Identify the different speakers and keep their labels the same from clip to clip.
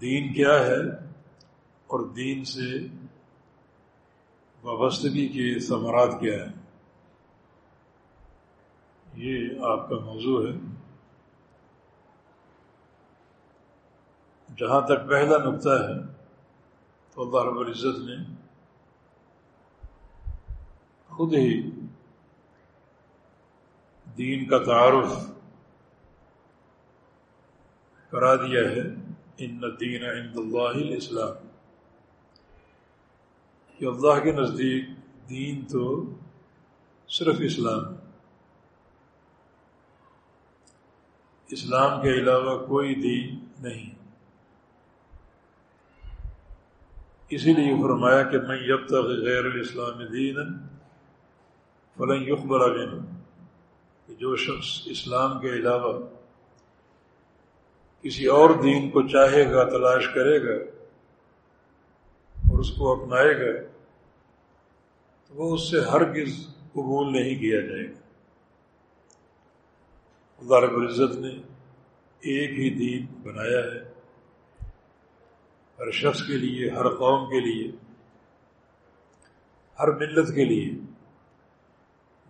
Speaker 1: دین کیا ہے اور دین سے وابستگی کے ثمرات کیا ہے یہ آپ کا موضوع ہے۔ جہاں تک پہلا نقطہ ہے، تو اللہ رب العزت نے خود ہی دین کا تعارف کرا دیا ہے۔ ان دین عند اللہ اسلام کہ اللہ کے نزدیک دین تو صرف اسلام اسلام کے علاوہ کوئی دین نہیں. اسی لیے فرمایا کہ میں جب تک غیر الاسلام دین فلاں یقبر کہ جو شخص اسلام کے علاوہ کسی اور دین کو چاہے گا، تلاش کرے گا اور اس کو اپنائے گا، تو وہ اس سے ہرگز قبول نہیں کیا جائے گا۔ اللہ رب العزت نے ایک ہی دین بنایا ہے۔ ہر شخص کے لیے، ہر قوم کے لیے، ہر ملت کے لیے،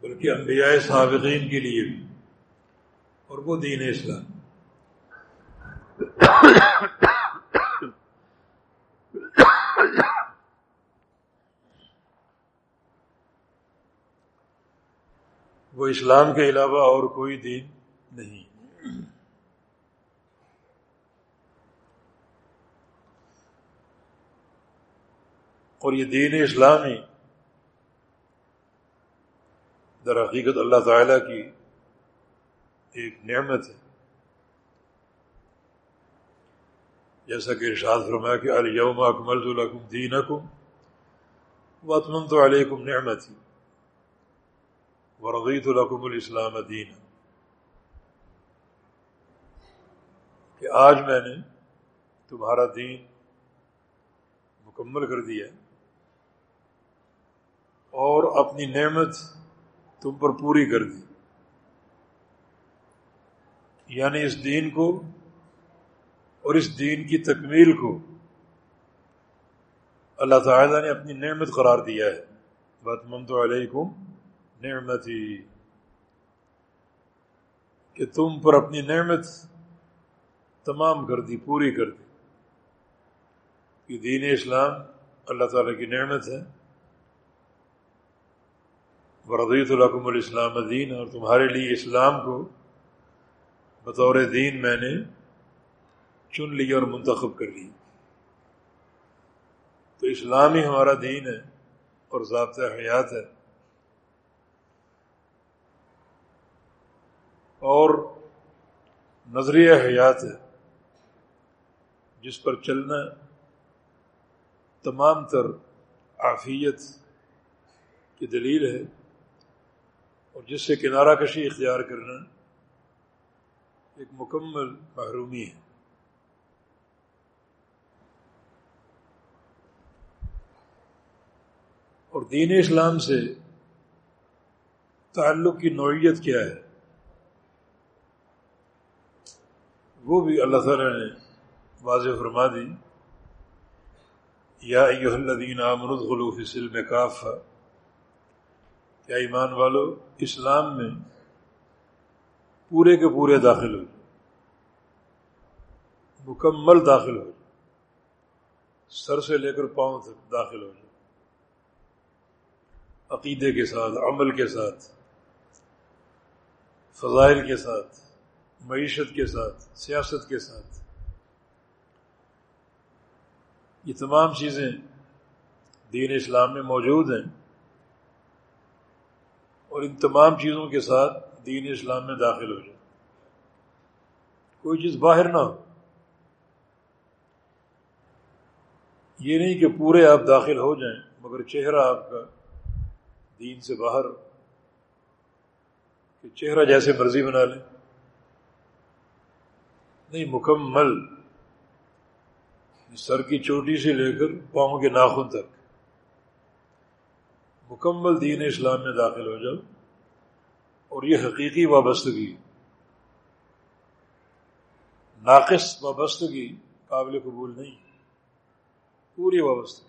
Speaker 1: بلکہ انبیاء سابقین کے لیے اور وہ دین اسلام۔ وہ اسلام کے علاوہ اور کوئی دین نہیں۔ اور یہ دین اسلامی در حقیقت اللہ تعالی کی ایک نعمت ہے۔ جیسا کہ ارشاد فرمایا کہ الیوم اکمل الکم دین اکم وطمن تو علیکم نعمت ورغیت القم الاسلام دین کہ آج میں نے تمہارا دین مکمل کر دیا اور اپنی نعمت تم پر پوری کر دی یعنی اس دین کو اور اس دین کی تکمیل کو اللہ تعالیٰ نے اپنی نعمت قرار دیا ہے۔ بات ممت علیکم نعمت ہی کہ تم پر اپنی نعمت تمام کر دی، پوری کر دی۔ کہ دین اسلام اللہ تعالیٰ کی نعمت ہے۔ وردیت الحکم الاسلام دین اور تمہارے لیے اسلام کو بطور دین میں نے چن لی اور منتخب کر لی۔ تو اسلام ہی ہمارا دین ہے اور ضابطۂ حیات ہے۔ اور نظریہ حیات ہے۔ جس پر چلنا تمام تر عافیت کی دلیل ہے۔ اور جس سے کنارہ کشی اختیار کرنا ایک مکمل محرومی ہے۔ اور دین اسلام سے تعلق کی نوعیت کیا ہے؟ وہ بھی اللہ تعالی نے واضح فرما دی۔ یا ایوہ الذین آمنوا ادخلوا فی السلم کیا ایمان والو، اسلام میں پورے کے پورے داخل ہو۔ مکمل داخل ہو۔ سر سے لے کر پاؤں تک داخل ہو۔ جائے عقیدے کے ساتھ، عمل کے ساتھ، فضائل کے ساتھ، معیشت کے ساتھ، سیاست کے ساتھ۔ یہ تمام چیزیں دین اسلام میں موجود ہیں اور ان تمام چیزوں کے ساتھ دین اسلام میں داخل ہو جائے۔ کوئی چیز باہر نہ ہو۔ یہ نہیں کہ پورے آپ داخل ہو جائیں، مگر چہرہ آپ کا دین سے باہر کہ چہرہ جیسے مرضی بنا لیں۔ نہیں، مکمل۔ سر کی چوٹی سے لے کر پاؤں کے ناخن تک۔ مکمل دین اسلام میں داخل ہو جاؤ۔ اور یہ حقیقی وابستگی۔ ناقص وابستگی قابل قبول نہیں۔ پوری وابستگی۔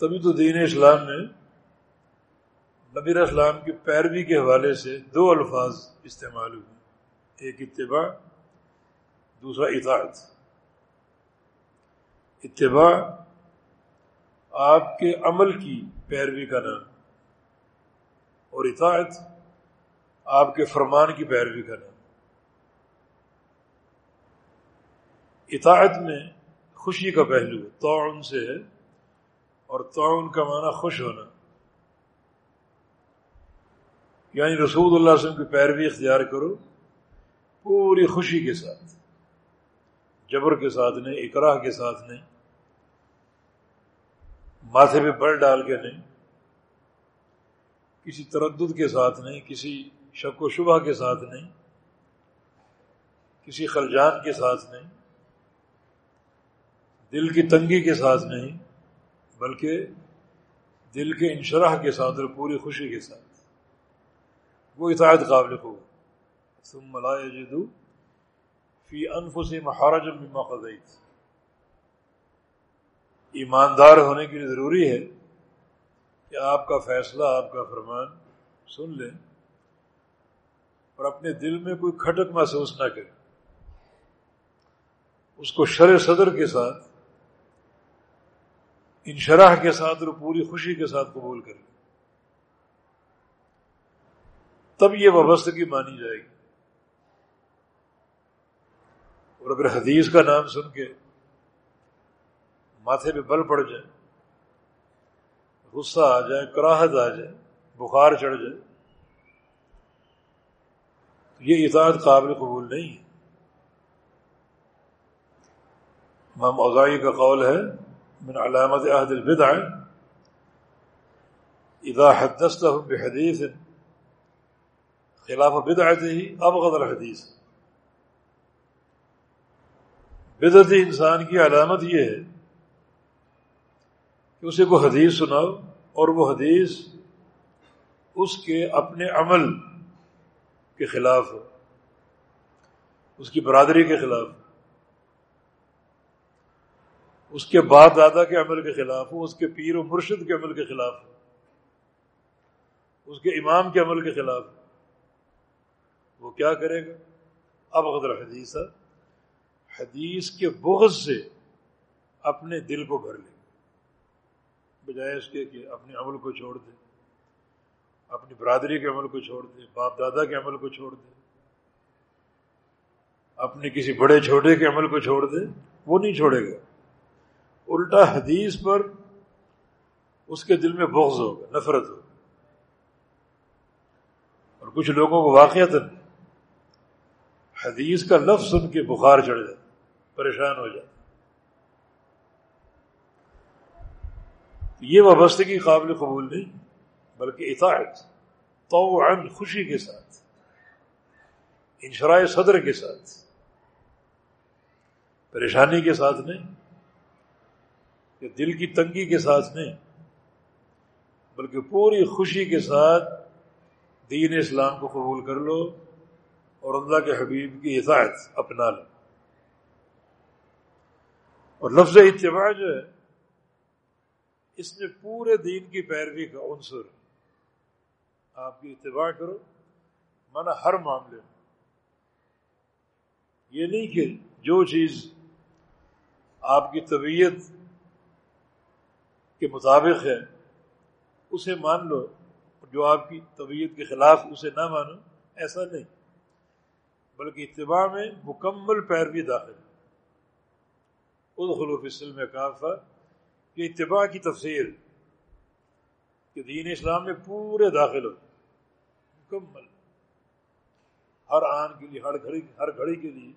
Speaker 1: تبھی تو دین اسلام میں نبی اسلام کی پیروی کے حوالے سے دو الفاظ استعمال ہوئے۔ ایک اتباع، دوسرا اطاعت۔ اتباع آپ کے عمل کی پیروی کا نام، اور اطاعت آپ کے فرمان کی پیروی کا نام۔ اطاعت میں خوشی کا پہلو تعاون سے ہے۔ اور تعاون کا معنی خوش ہونا۔ یعنی رسول اللہ علیہ وسلم کی پیروی اختیار کرو، پوری خوشی کے ساتھ، جبر کے ساتھ نہیں اقراہ کے ساتھ نہیں، ماتھے پہ بل ڈال کے نہیں، کسی تردد کے ساتھ نہیں، کسی شک و شبہ کے ساتھ نہیں، کسی خلجان کے ساتھ نہیں، دل کی تنگی کے ساتھ نہیں بلکہ دل کے انشراح کے ساتھ اور پوری خوشی کے ساتھ۔ وہ اطاعت قابل ہو ثم لا جدو فی انفس مہاراج مما قضیت۔ ایماندار ہونے کے لیے ضروری ہے کہ آپ کا فیصلہ، آپ کا فرمان سن لیں اور اپنے دل میں کوئی کھٹک محسوس نہ کرے اس کو شر صدر کے ساتھ انشراح کے ساتھ اور پوری خوشی کے ساتھ قبول کرے تب یہ وابستگی مانی جائے گی۔ اور اگر حدیث کا نام سن کے ماتھے پہ بل پڑ جائے، غصہ آ جائے، کراہت آ جائے، بخار چڑھ جائے، تو یہ اطاعت قابل قبول نہیں ہے۔ امام اغائی کا قول ہے من علامت عہد البدع اذا حدثتهم بحدیث خلاف بدعته ابغض الحدیث بدعتی انسان کی علامت یہ ہے کہ اسے کو حدیث سناؤ اور وہ حدیث اس کے اپنے عمل کے خلاف ہو، اس کی برادری کے خلاف اس کے باپ دادا کے عمل کے خلاف ہو اس کے پیر و مرشد کے عمل کے خلاف ہو اس کے امام کے عمل کے خلاف وہ کیا کرے گا؟ اب غدر حدیث حدیث کے بغض سے اپنے دل کو بھر لے۔ بجائے اس کے کہ اپنے عمل کو چھوڑ دے۔ اپنی برادری کے عمل کو چھوڑ دے۔ باپ دادا کے عمل کو چھوڑ دے۔ اپنے کسی بڑے چھوٹے کے عمل کو چھوڑ دے۔ وہ نہیں چھوڑے گا۔ الٹا حدیث پر اس کے دل میں بغض ہوگا نفرت ہوگا اور کچھ لوگوں کو واقعات حدیث کا لفظ سن کے بخار چڑھ جاتا، پریشان ہو جاتا۔ یہ وابستگی قابل قبول نہیں، بلکہ اطاعت تو خوشی کے ساتھ انشرائے صدر کے ساتھ، پریشانی کے ساتھ نہیں۔ کہ دل کی تنگی کے ساتھ نہیں، بلکہ پوری خوشی کے ساتھ دین اسلام کو قبول کر لو اور اللہ کے حبیب کی اطاعت اپنا لو۔ اور لفظ اتباع جو ہے، اس نے پورے دین کی پیروی کا عنصر آپ کی اتباع کرو، مانا ہر معاملے میں۔ یہ نہیں کہ جو چیز آپ کی طبیعت کے مطابق ہے، اسے مان لو، جو آپ کی طبیعت کے خلاف اسے نہ مانو، ایسا نہیں۔ بلکہ اتباع میں مکمل پیروی داخل۔ ادخلو فی السلم کافہ کہ اتباع کی تفسیر کہ دین اسلام میں پورے داخل ہو۔ مکمل۔ ہر آن کے لیے، ہر گھڑی ہر گھڑی کے لیے۔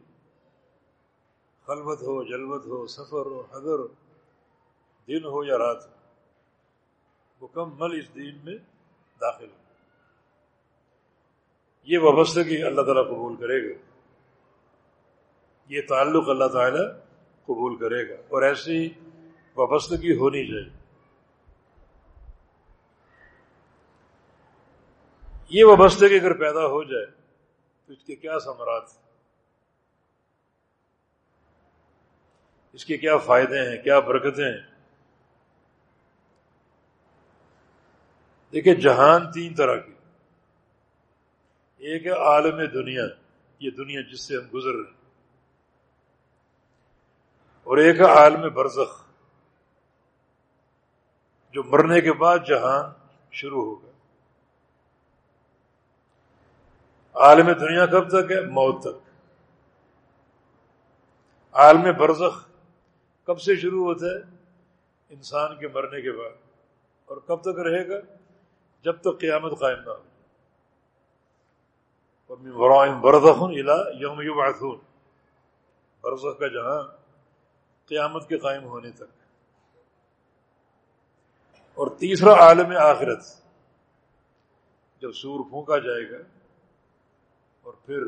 Speaker 1: خلوت ہو، جلوت ہو، سفر ہو، حضر ہو۔ دن ہو یا رات ہو، مکمل اس دین میں داخل ہو۔ یہ وابستگی اللہ تعالیٰ قبول کرے گا۔ یہ تعلق اللہ تعالیٰ قبول کرے گا۔ اور ایسی وابستگی ہونی چاہیے۔ یہ وابستگی اگر پیدا ہو جائے، تو اس کے کیا ثمرات اس کے کیا فائدے ہیں؟ کیا برکتیں ہیں؟ دیکھیں جہان تین طرح کی۔ ایک ہے عالم دنیا، یہ دنیا جس سے ہم گزر رہے ہیں۔ اور ایک ہے عالم برزخ، جو مرنے کے بعد جہان شروع ہوگا عالم دنیا کب تک ہے؟ موت تک۔ عالم برزخ کب سے شروع ہوتا ہے؟ انسان کے مرنے کے بعد۔ اور کب تک رہے گا؟ جب تک قیامت قائم نہ ہو۔ برزخ الا یوم یبعثون۔ برزخ کا جہاں قیامت کے قائم ہونے تک۔ اور تیسرا عالم آخرت۔ جب سور پھونکا جائے گا، اور پھر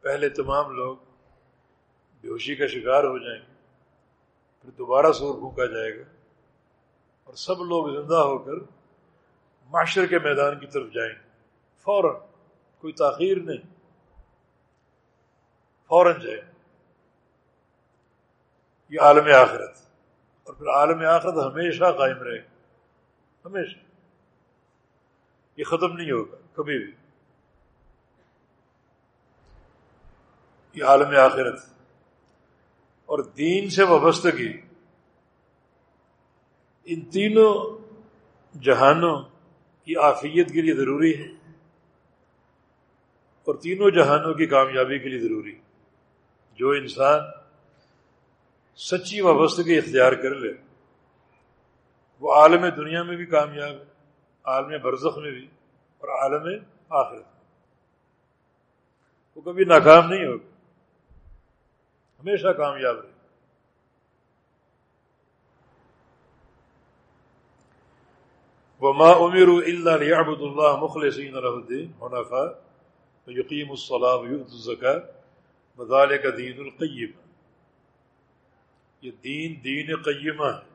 Speaker 1: پہلے تمام لوگ بیہوشی کا شکار ہو جائیں گے، پھر دوبارہ سور پھونکا جائے گا، اور سب لوگ زندہ ہو کر معاشر کے میدان کی طرف جائیں گے۔ فوراً، کوئی تاخیر نہیں۔ فوراً جائے یہ عالم آخرت۔ اور پھر عالم آخرت ہمیشہ قائم رہے گا۔ ہمیشہ۔ یہ ختم نہیں ہوگا، کبھی بھی۔ یہ عالم آخرت۔ اور دین سے وابستگی۔ ان تینوں جہانوں کی آفیت کے لیے ضروری ہے اور تینوں جہانوں کی کامیابی کے لیے ضروری جو انسان سچی وابستگی اختیار کر لے، وہ عالم دنیا میں بھی کامیاب ہے، عالم برزخ میں بھی اور عالم آخرت میں۔ وہ کبھی ناکام نہیں ہوگا، ہمیشہ کامیاب رہے۔ وما امیر اللہ لیعبد اللہ مخلصین له الدین حنفاء یقیم الصلاح الزکا مدال کا دین القیم یہ دین دین قیمہ ہے۔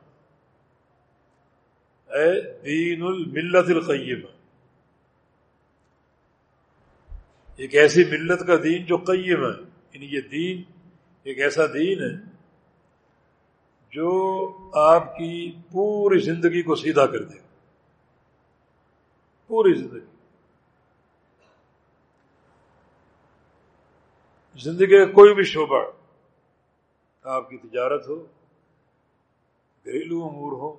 Speaker 1: اے دین الملت القیمہ۔ ایک ایسی ملت کا دین جو قیم ہے یعنی یہ دین ایک ایسا دین ہے جو آپ کی پوری زندگی کو سیدھا کر دے۔ پوری زندگی۔ زندگی کا کوئی بھی شعبہ، آپ کی تجارت ہو، گھریلو امور ہو،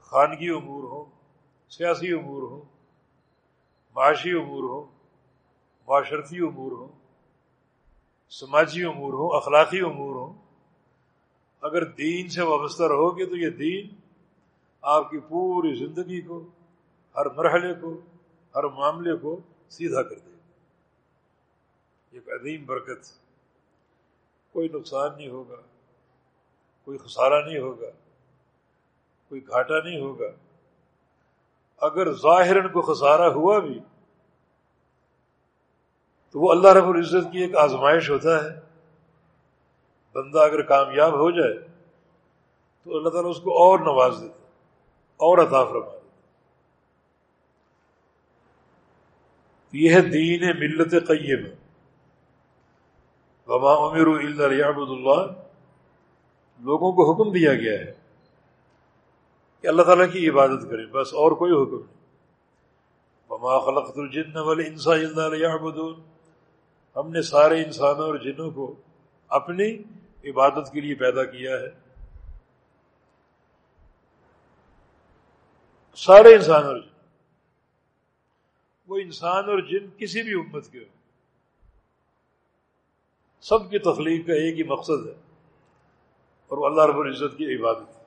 Speaker 1: خانگی امور ہو، سیاسی امور ہو، معاشی امور ہو، معاشرتی امور ہو، سماجی امور ہو، اخلاقی امور ہو، اگر دین سے وابستہ رہو گے تو یہ دین آپ کی پوری زندگی کو ہر مرحلے کو، ہر معاملے کو سیدھا کر دے ایک عظیم برکت۔ کوئی نقصان نہیں ہوگا، کوئی خسارہ نہیں ہوگا، کوئی گھاٹا نہیں ہوگا۔ اگر ظاہر کو خسارہ ہوا بھی، تو وہ اللہ رب العزت کی ایک آزمائش ہوتا ہے۔ بندہ اگر کامیاب ہو جائے، تو اللہ تعالیٰ اس کو اور نواز دیتا اور عطا فرما دیتا یہ ہے دین ملت قیم۔ وما امیر اللہ اللہ لوگوں کو حکم دیا گیا ہے کہ اللہ تعالیٰ کی عبادت کریں، بس اور کوئی حکم نہیں۔ وما خلقت الجن والانسان الا ليعبدون۔ ہم نے سارے انسانوں اور جنوں کو اپنی عبادت کے لیے پیدا کیا ہے۔ سارے انسان اور جن وہ انسان اور جن، کسی بھی امت کے ہو سب کی تخلیق کا ایک ہی مقصد ہے۔ اور وہ اللہ رب العزت کی عبادت۔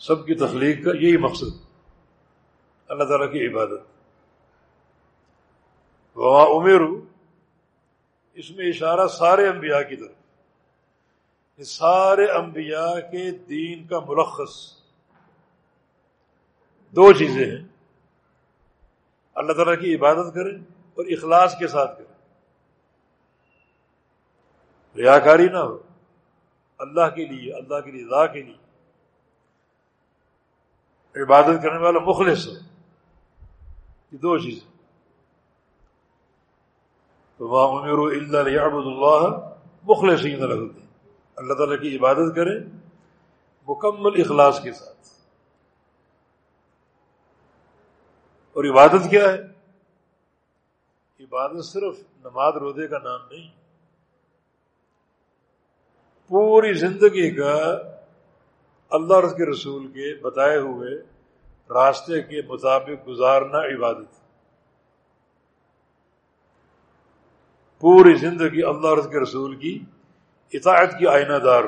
Speaker 1: سب کی تخلیق کا یہی مقصد۔ اللہ تعالیٰ کی عبادت۔ وہاں عمیر اس میں اشارہ سارے انبیاء کی طرف۔ سارے انبیاء کے دین کا ملخص۔ دو چیزیں ہیں۔ اللہ تعالیٰ کی عبادت کریں اور اخلاص کے ساتھ کریں۔ ریاکاری نہ ہو۔ اللہ کے لیے، اللہ کے لیے ذا کے لیے۔ عبادت کرنے والا مخلص ہو۔ یہ دو چیزیں۔ تو وہاں امیر اللہ عبد اللہ مخلصین رکھتے اللہ تعالیٰ کی عبادت کریں مکمل اخلاص کے ساتھ۔ اور عبادت کیا ہے؟ عبادت صرف نماز روزے کا نام نہیں، پوری زندگی کا اللہ رس کے رسول کے بتائے ہوئے راستے کے مطابق گزارنا عبادت۔ پوری زندگی اللہ رس کے رسول کی اطاعت کی آئینہ دار،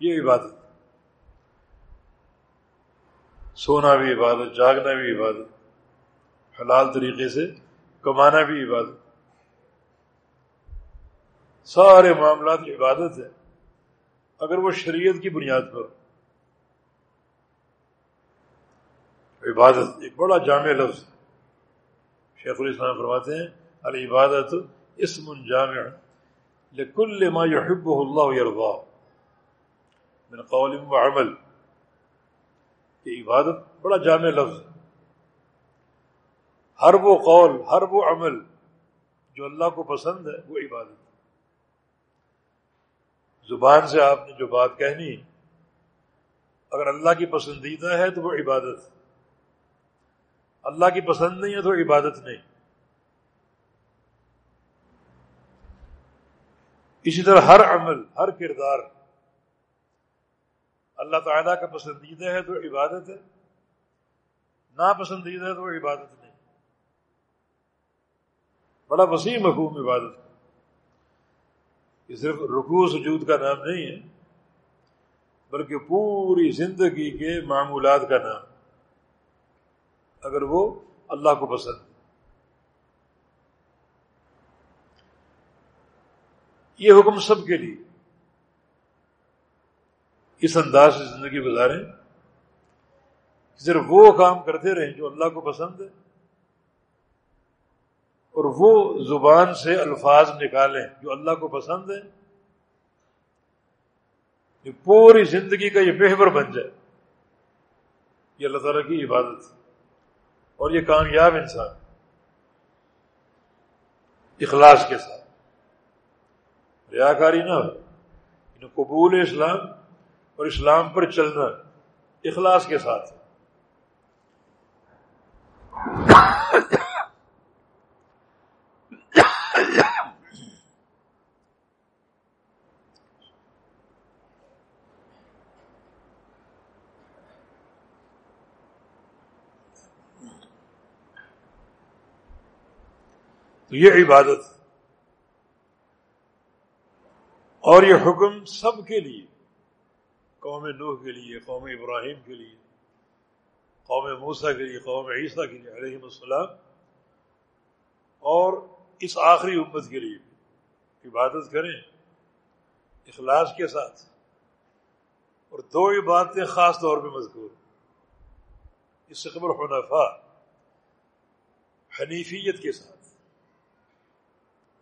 Speaker 1: یہ عبادت۔ سونا بھی عبادت، جاگنا بھی عبادت، حلال طریقے سے کمانا بھی عبادت۔ سارے معاملات عبادت ہے اگر وہ شریعت کی بنیاد پر عبادت ایک بڑا جامع لفظ شیخ الاسلام فرماتے ہیں، العبادت اسم جامع لکل ما يحبه اللہ یرضا من قول و عمل۔ یہ عبادت، بڑا جامع لفظ ہے۔ ہر وہ قول، ہر وہ عمل جو اللہ کو پسند ہے، وہ عبادت زبان سے آپ نے جو بات کہنی، اگر اللہ کی پسندیدہ ہے تو وہ عبادت اللہ کی پسند نہیں ہے تو عبادت نہیں۔ اسی طرح ہر عمل، ہر کردار اللہ تعالیٰ کا پسندیدہ ہے تو عبادت ہے ناپسندیدہ ہے تو عبادت نہیں۔ بڑا وسیع مفہوم عبادت۔ یہ صرف رکوع، سجود کا نام نہیں ہے، بلکہ پوری زندگی کے معمولات کا نام۔ اگر وہ اللہ کو پسند۔ یہ حکم سب کے لیے۔ اس انداز سے زندگی گزاریں صرف وہ کام کرتے رہیں جو اللہ کو پسند ہے اور وہ زبان سے الفاظ نکالیں جو اللہ کو پسند ہے یہ پوری زندگی کا یہ محور بن جائے۔ یہ اللہ تعالیٰ کی عبادت۔ اور یہ کامیاب انسان اخلاص کے ساتھ۔ ریاکاری نہ ہو قبول اسلام اور اسلام پر چلنا اخلاص کے ساتھ۔ تو یہ عبادت اور یہ حکم سب کے لیے۔ قوم نوح کے لیے، قوم ابراہیم کے لیے، قوم موسا کے لیے، قوم عیسیٰ کے لیے علیہ السلام، اور اس آخری امت کے لیے عبادت کریں، اخلاص کے ساتھ، اور دو عبادتیں خاص طور پہ مذکور اس سے خبر حنفا حنیفیت کے ساتھ۔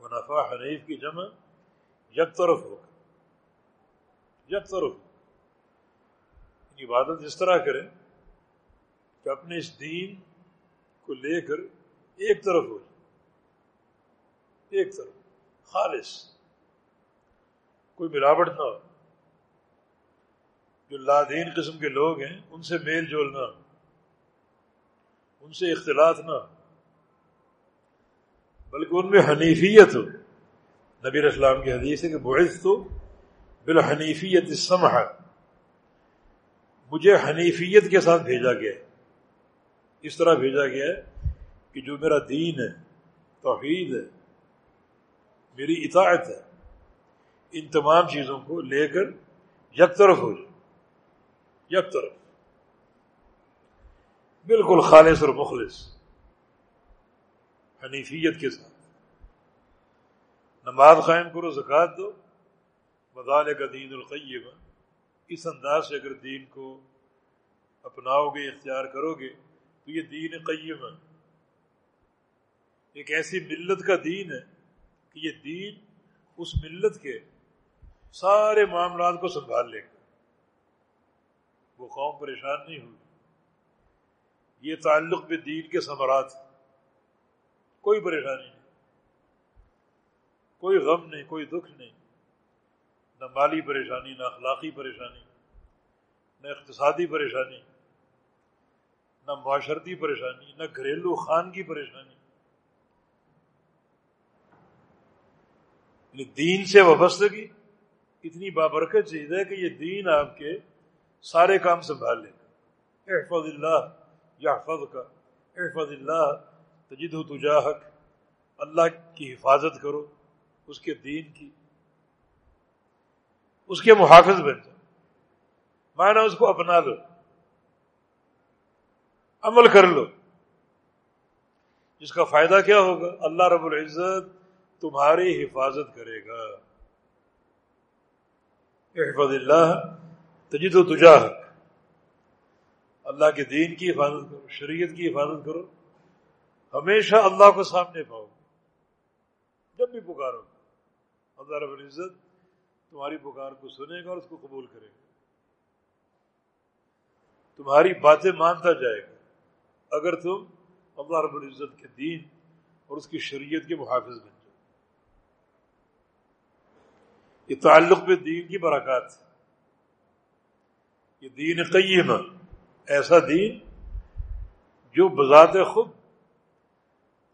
Speaker 1: منافع حنیف کی جمع یک طرف ہوگا۔ یک طرف عبادت اس طرح کریں کہ اپنے اس دین کو لے کر ایک طرف ہو جائے ایک طرف۔ خالص۔ کوئی ملاوٹ نہ ہو۔ جو لادین قسم کے لوگ ہیں، ان سے میل جول نہ ہو۔ ان سے اختلاط نہ ہو۔ بلکہ ان میں حنیفیت ہو۔ نبی اسلام کی حدیث ہے کہ بعث تو بالحنیفیت السمح مجھے حنیفیت کے ساتھ بھیجا گیا ہے۔ اس طرح بھیجا گیا ہے کہ جو میرا دین ہے، توحید ہے، میری اطاعت ہے، ان تمام چیزوں کو لے کر یک طرف ہو جائے یک طرف۔ بالکل خالص اور مخلص۔ حنیفیت کے ساتھ۔ نماز قائم کرو، زکوٰۃ دو۔ مدال کا دین القیمہ۔ اس انداز سے اگر دین کو اپناؤ گے، اختیار کرو گے، تو یہ دین قیم ہے۔ ایک ایسی ملت کا دین ہے کہ یہ دین اس ملت کے سارے معاملات کو سنبھال لے گا۔ وہ قوم پریشان نہیں ہوگی۔ یہ تعلق بھی دین کے ثمرات کوئی پریشانی نہیں۔ کوئی غم نہیں، کوئی دکھ نہیں۔ نہ مالی پریشانی، نہ اخلاقی پریشانی، نہ اقتصادی پریشانی، نہ معاشرتی پریشانی، نہ گھریلو خان کی پریشانی۔ یعنی دین سے وابستگی، اتنی بابرکت چیز ہے کہ یہ دین آپ کے سارے کام سنبھال لے۔ گا احفظ اللہ یا کا احفظ اللہ تجد و تجاہک، اللہ کی حفاظت کرو، اس کے دین کی۔ اس کے محافظ بن جاؤ۔ مانا اس کو اپنا لو عمل کر لو۔ جس کا فائدہ کیا ہوگا؟ اللہ رب العزت تمہاری حفاظت کرے گا۔ احفظ اللہ، تجد و تجاہ اللہ کے دین کی حفاظت کرو، شریعت کی حفاظت کرو۔ ہمیشہ اللہ کو سامنے پاؤ۔ جب بھی پکارو۔ اللہ رب العزت تمہاری پکار کو سنے گا اور اس کو قبول کرے گا۔ تمہاری باتیں مانتا جائے گا۔ اگر تم اللہ رب العزت کے دین اور اس کی شریعت کے محافظ بن جاؤ۔ یہ تعلق میں دین کی برکات یہ دین قیم ایسا دین جو بذات خود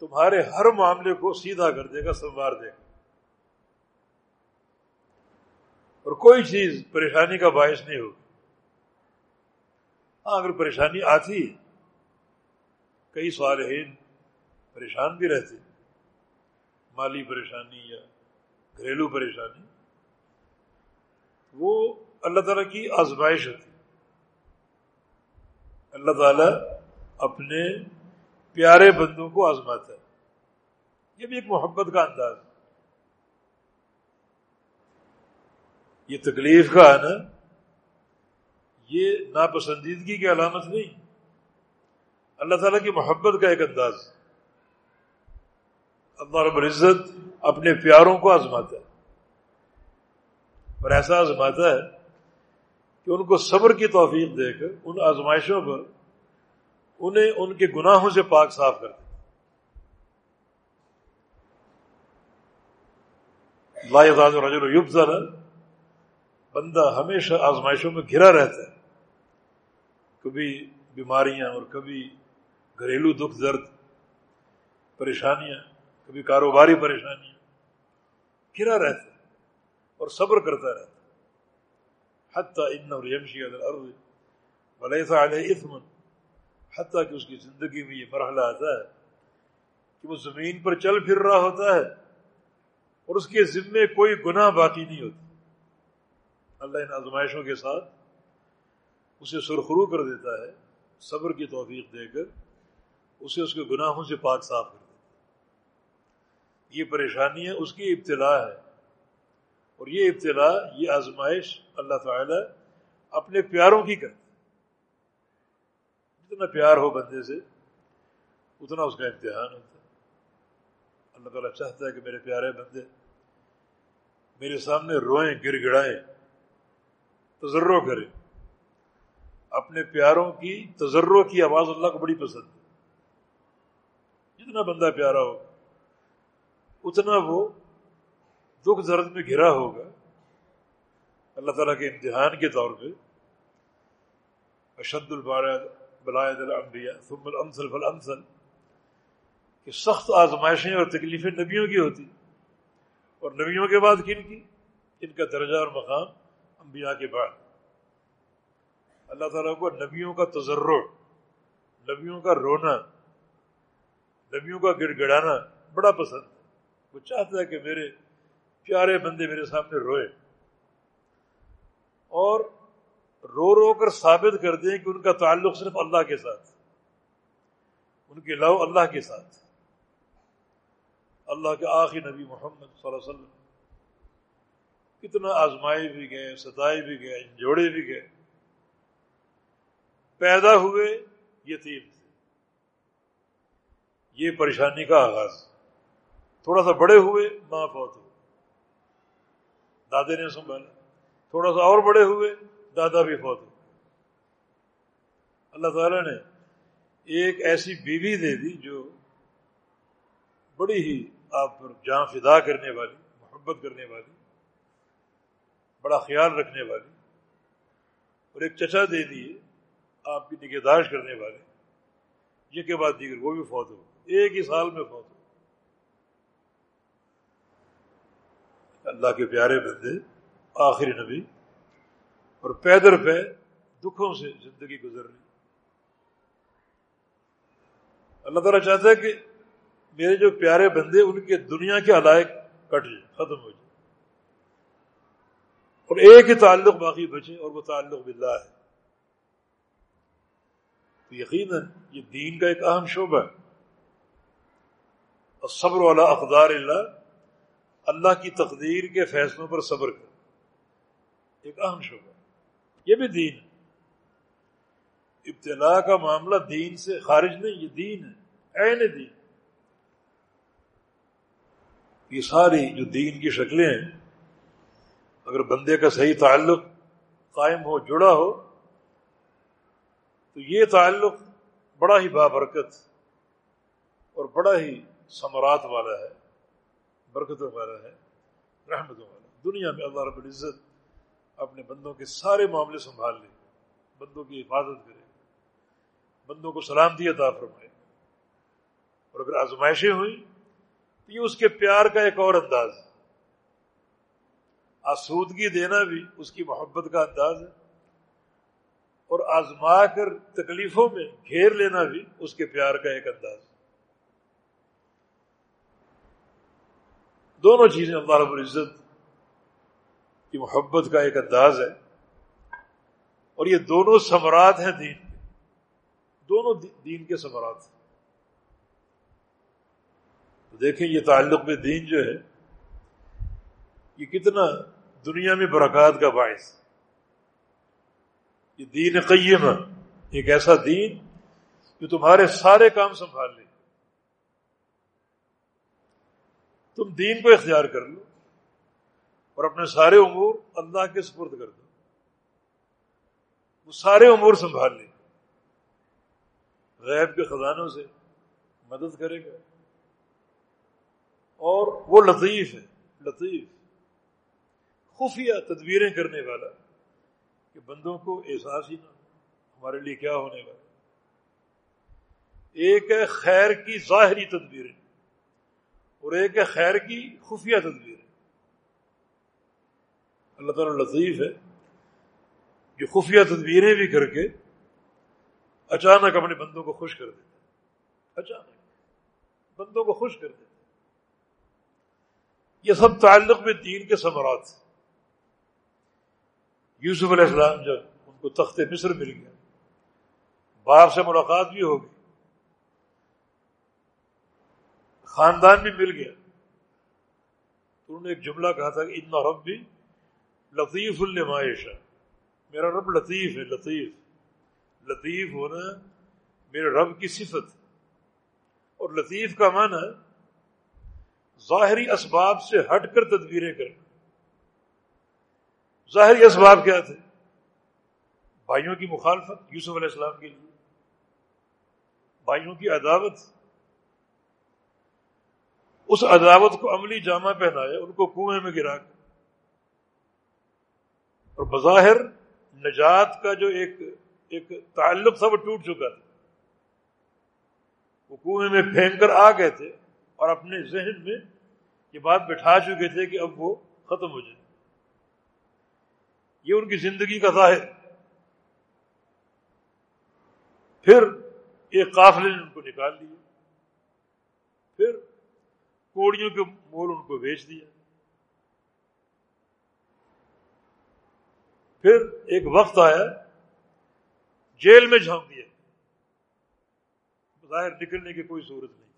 Speaker 1: تمہارے ہر معاملے کو سیدھا کر دے گا، سنوار دے گا۔ اور کوئی چیز پریشانی کا باعث نہیں ہوگی۔ ہاں اگر پریشانی آتی، کئی صالحین پریشان بھی رہتے، مالی پریشانی یا گھریلو پریشانی، وہ اللہ تعالیٰ کی آزمائش ہوتی۔ اللہ تعالیٰ اپنے پیارے بندوں کو آزماتا ہے۔ یہ بھی ایک محبت کا انداز ہے۔ یہ تکلیف کا آنا یہ ناپسندیدگی کی علامت نہیں۔ اللہ تعالیٰ کی محبت کا ایک انداز۔ اللہ رب العزت اپنے پیاروں کو آزماتا ہے۔ اور ایسا آزماتا ہے کہ ان کو صبر کی توفیق دے کر، ان آزمائشوں پر، انہیں ان کے گناہوں سے پاک صاف کر رجل یبزل بندہ ہمیشہ آزمائشوں میں گھرا رہتا ہے۔ کبھی بیماریاں اور کبھی گھریلو دکھ درد، پریشانیاں، کبھی کاروباری پریشانیاں، گھرا رہتا ہے اور صبر کرتا رہتا حتیٰ ان اور یمشی الارض ولیس علیہ اثمن حتیٰ کہ اس کی زندگی میں یہ مرحلہ آتا ہے کہ وہ زمین پر چل پھر رہا ہوتا ہے اور اس کے ذمے کوئی گناہ باقی نہیں ہوتی اللہ ان آزمائشوں کے ساتھ اسے سرخرو کر دیتا ہے، صبر کی توفیق دے کر اسے اس کے گناہوں سے پاک صاف کر دیتا ہے۔ یہ پریشانیاں اس کی ابتلا ہے۔ اور یہ ابتلا یہ آزمائش اللہ تعالی اپنے پیاروں کی کرتا جتنا پیار ہو بندے سے، اتنا اس کا امتحان ہوتا ہے۔ اللہ تعالیٰ چاہتا ہے کہ میرے پیارے بندے میرے سامنے روئیں گر گڑائیں تجرو کریں اپنے پیاروں کی تجروں کی آواز اللہ کو بڑی پسند ہے۔ جتنا بندہ پیارا ہو، اتنا وہ دکھ درد میں گھرا ہوگا۔ اللہ تعالیٰ کے امتحان کے طور پہ اشد بلائد الانبیاء ثم الامثل فالامثل کہ سخت آزمائشیں اور تکلیفیں نبیوں کی ہوتی۔ اور نبیوں کے بعد کن کی؟ ان کا درجہ اور مقام انبیاء کے بعد۔ اللہ تعالیٰ کو نبیوں کا تجرب نبیوں کا رونا، نبیوں کا گڑ گڑانا بڑا پسند ہے۔ وہ چاہتا ہے کہ میرے پیارے بندے میرے سامنے روئے اور رو رو کر ثابت کر دیں کہ ان کا تعلق صرف اللہ کے ساتھ، ان کے لو اللہ کے ساتھ۔ اللہ کے آخری نبی محمد صلی اللہ علیہ وسلم کتنا آزمائے بھی گئے ستائے بھی گئے جوڑے بھی گئے۔ پیدا ہوئے یتیم تھے یہ پریشانی کا آغاز۔ تھوڑا سا بڑے ہوئے، ماں فوت ہو دادے نے سنبھالا۔ تھوڑا سا اور بڑے ہوئے، دادا بھی فوت ہو اللہ تعالی نے ایک ایسی بیوی دے دی جو بڑی ہی آپ پر جان فدا کرنے والی، محبت کرنے والی۔ بڑا خیال رکھنے والی اور ایک چچا دے دیے آپ کی نگہداشت کرنے والے۔ یہ کے بعد دیگر وہ بھی فوت ہو ایک ہی سال میں فوت ہو اللہ کے پیارے بندے، آخری نبی اور پیدر پہ دکھوں سے زندگی گزر رہی اللہ تعالیٰ چاہتا ہے کہ میرے جو پیارے بندے، ان کے دنیا کے علائق کٹ جائے ختم ہو جائے اور ایک ہی تعلق باقی بچے اور وہ تعلق باللہ ہے۔ تو یقیناً یہ دین کا ایک اہم شعبہ ہے۔ اور صبر والا اقدار اللہ اللہ کی تقدیر کے فیصلوں پر صبر کر ایک اہم شعبہ یہ بھی دین ہے۔ ابتلا کا معاملہ دین سے خارج نہیں، یہ دین ہے۔ عین دین۔ یہ ساری جو دین کی شکلیں ہیں اگر بندے کا صحیح تعلق قائم ہو، جڑا ہو، تو یہ تعلق بڑا ہی بابرکت اور بڑا ہی ثمرات والا ہے، برکتوں والا ہے، رحمتوں والا دنیا میں اللہ رب العزت اپنے بندوں کے سارے معاملے سنبھال لے، بندوں کی حفاظت کرے، بندوں کو سلامتی عطا فرمائے۔ اور اگر آزمائشیں ہوئیں، تو یہ اس کے پیار کا ایک اور انداز ہے۔ آسودگی دینا بھی اس کی محبت کا انداز ہے۔ اور آزما کر تکلیفوں میں گھیر لینا بھی اس کے پیار کا ایک انداز دونوں چیزیں اللہ رب العزت کی محبت کا ایک انداز ہے۔ اور یہ دونوں ثمرات ہیں دین دونوں دین کے ثمرات دیکھیں یہ تعلق میں دین جو ہے، یہ کتنا دنیا میں برکات کا باعث۔ یہ دین قیم ایک ایسا دین جو تمہارے سارے کام سنبھال لے۔ تم دین کو اختیار کر لو اور اپنے سارے امور اللہ کے سپرد کر دو۔ وہ سارے امور سنبھال لیں غیب کے خزانوں سے مدد کرے گا۔ اور وہ لطیف ہے، لطیف۔ خفیہ تدبیریں کرنے والا کہ بندوں کو احساس ہی نہ ہمارے لیے کیا ہونے والا۔ ایک ہے خیر کی ظاہری تدبیریں اور ایک ہے خیر کی خفیہ تدبیر اللہ تعالیٰ لطیف ہے جو خفیہ تدبیریں بھی کر کے اچانک اپنے بندوں کو خوش کر دیتے اچانک بندوں کو خوش کر دیتے یہ سب تعلق میں دین کے ثمرات یوسف علیہ السلام جب ان کو تخت مصر مل گیا، باپ سے ملاقات بھی ہوگی خاندان بھی مل گیا۔ تو انہوں نے ایک جملہ کہا تھا کہ اتنا رب بھی لطیف المائشہ میرا رب لطیف ہے، لطیف۔ لطیف ہونا میرے رب کی صفت۔ اور لطیف کا معنی ظاہری اسباب سے ہٹ کر تدبیریں کرنا۔ ظاہری اسباب کیا تھے؟ بھائیوں کی مخالفت یوسف علیہ السلام کے لیے، بھائیوں کی عداوت۔ اس عداوت کو عملی جامع پہنایا، ان کو کنویں میں گرا کر۔ اور بظاہر نجات کا جو ایک ایک تعلق تھا، وہ ٹوٹ چکا تھا۔ وہ کنویں میں پھینک کر آ گئے تھے اور اپنے ذہن میں یہ بات بٹھا چکے تھے کہ اب وہ ختم ہو جائے۔ یہ ان کی زندگی کا ظاہر۔ پھر ایک قافلے نے ان کو نکال لیا پھر کوڑیوں کے مول ان کو بیچ دیا۔ پھر ایک وقت آیا، جیل میں جھونک دیا۔ ظاہر نکلنے کی کوئی صورت نہیں۔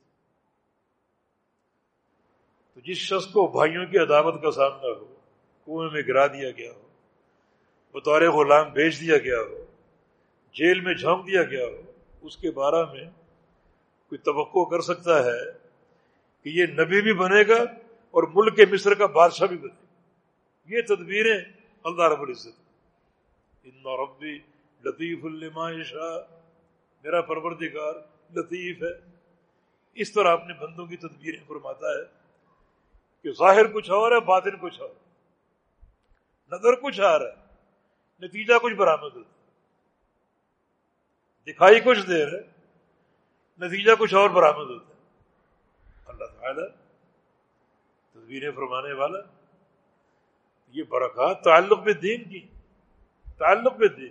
Speaker 1: تو جس شخص کو بھائیوں کی عداوت کا سامنا ہو، کنویں میں گرا دیا گیا ہو بطور غلام بیچ دیا گیا ہو، جیل میں جھونک دیا گیا ہو، اس کے بارے میں کوئی توقع کر سکتا ہے کہ یہ نبی بھی بنے گا اور ملک کے مصر کا بادشاہ بھی بنے گا۔ یہ تدبیریں اللہ رب العزت۔ ان ربی لطیف الما شاہ میرا پروردگار لطیف ہے۔ اس طرح اپنے بندوں کی تدبیریں فرماتا ہے کہ ظاہر کچھ اور ہے، باطن کچھ اور۔ نظر کچھ آ رہا ہے۔ نتیجہ کچھ برآمد ہوتا دکھائی کچھ دیر ہے نتیجہ کچھ اور برآمد ہوتا ہے اللہ تعالی تصویریں فرمانے والا، یہ برکات تعلق میں دین کی تعلق میں دین۔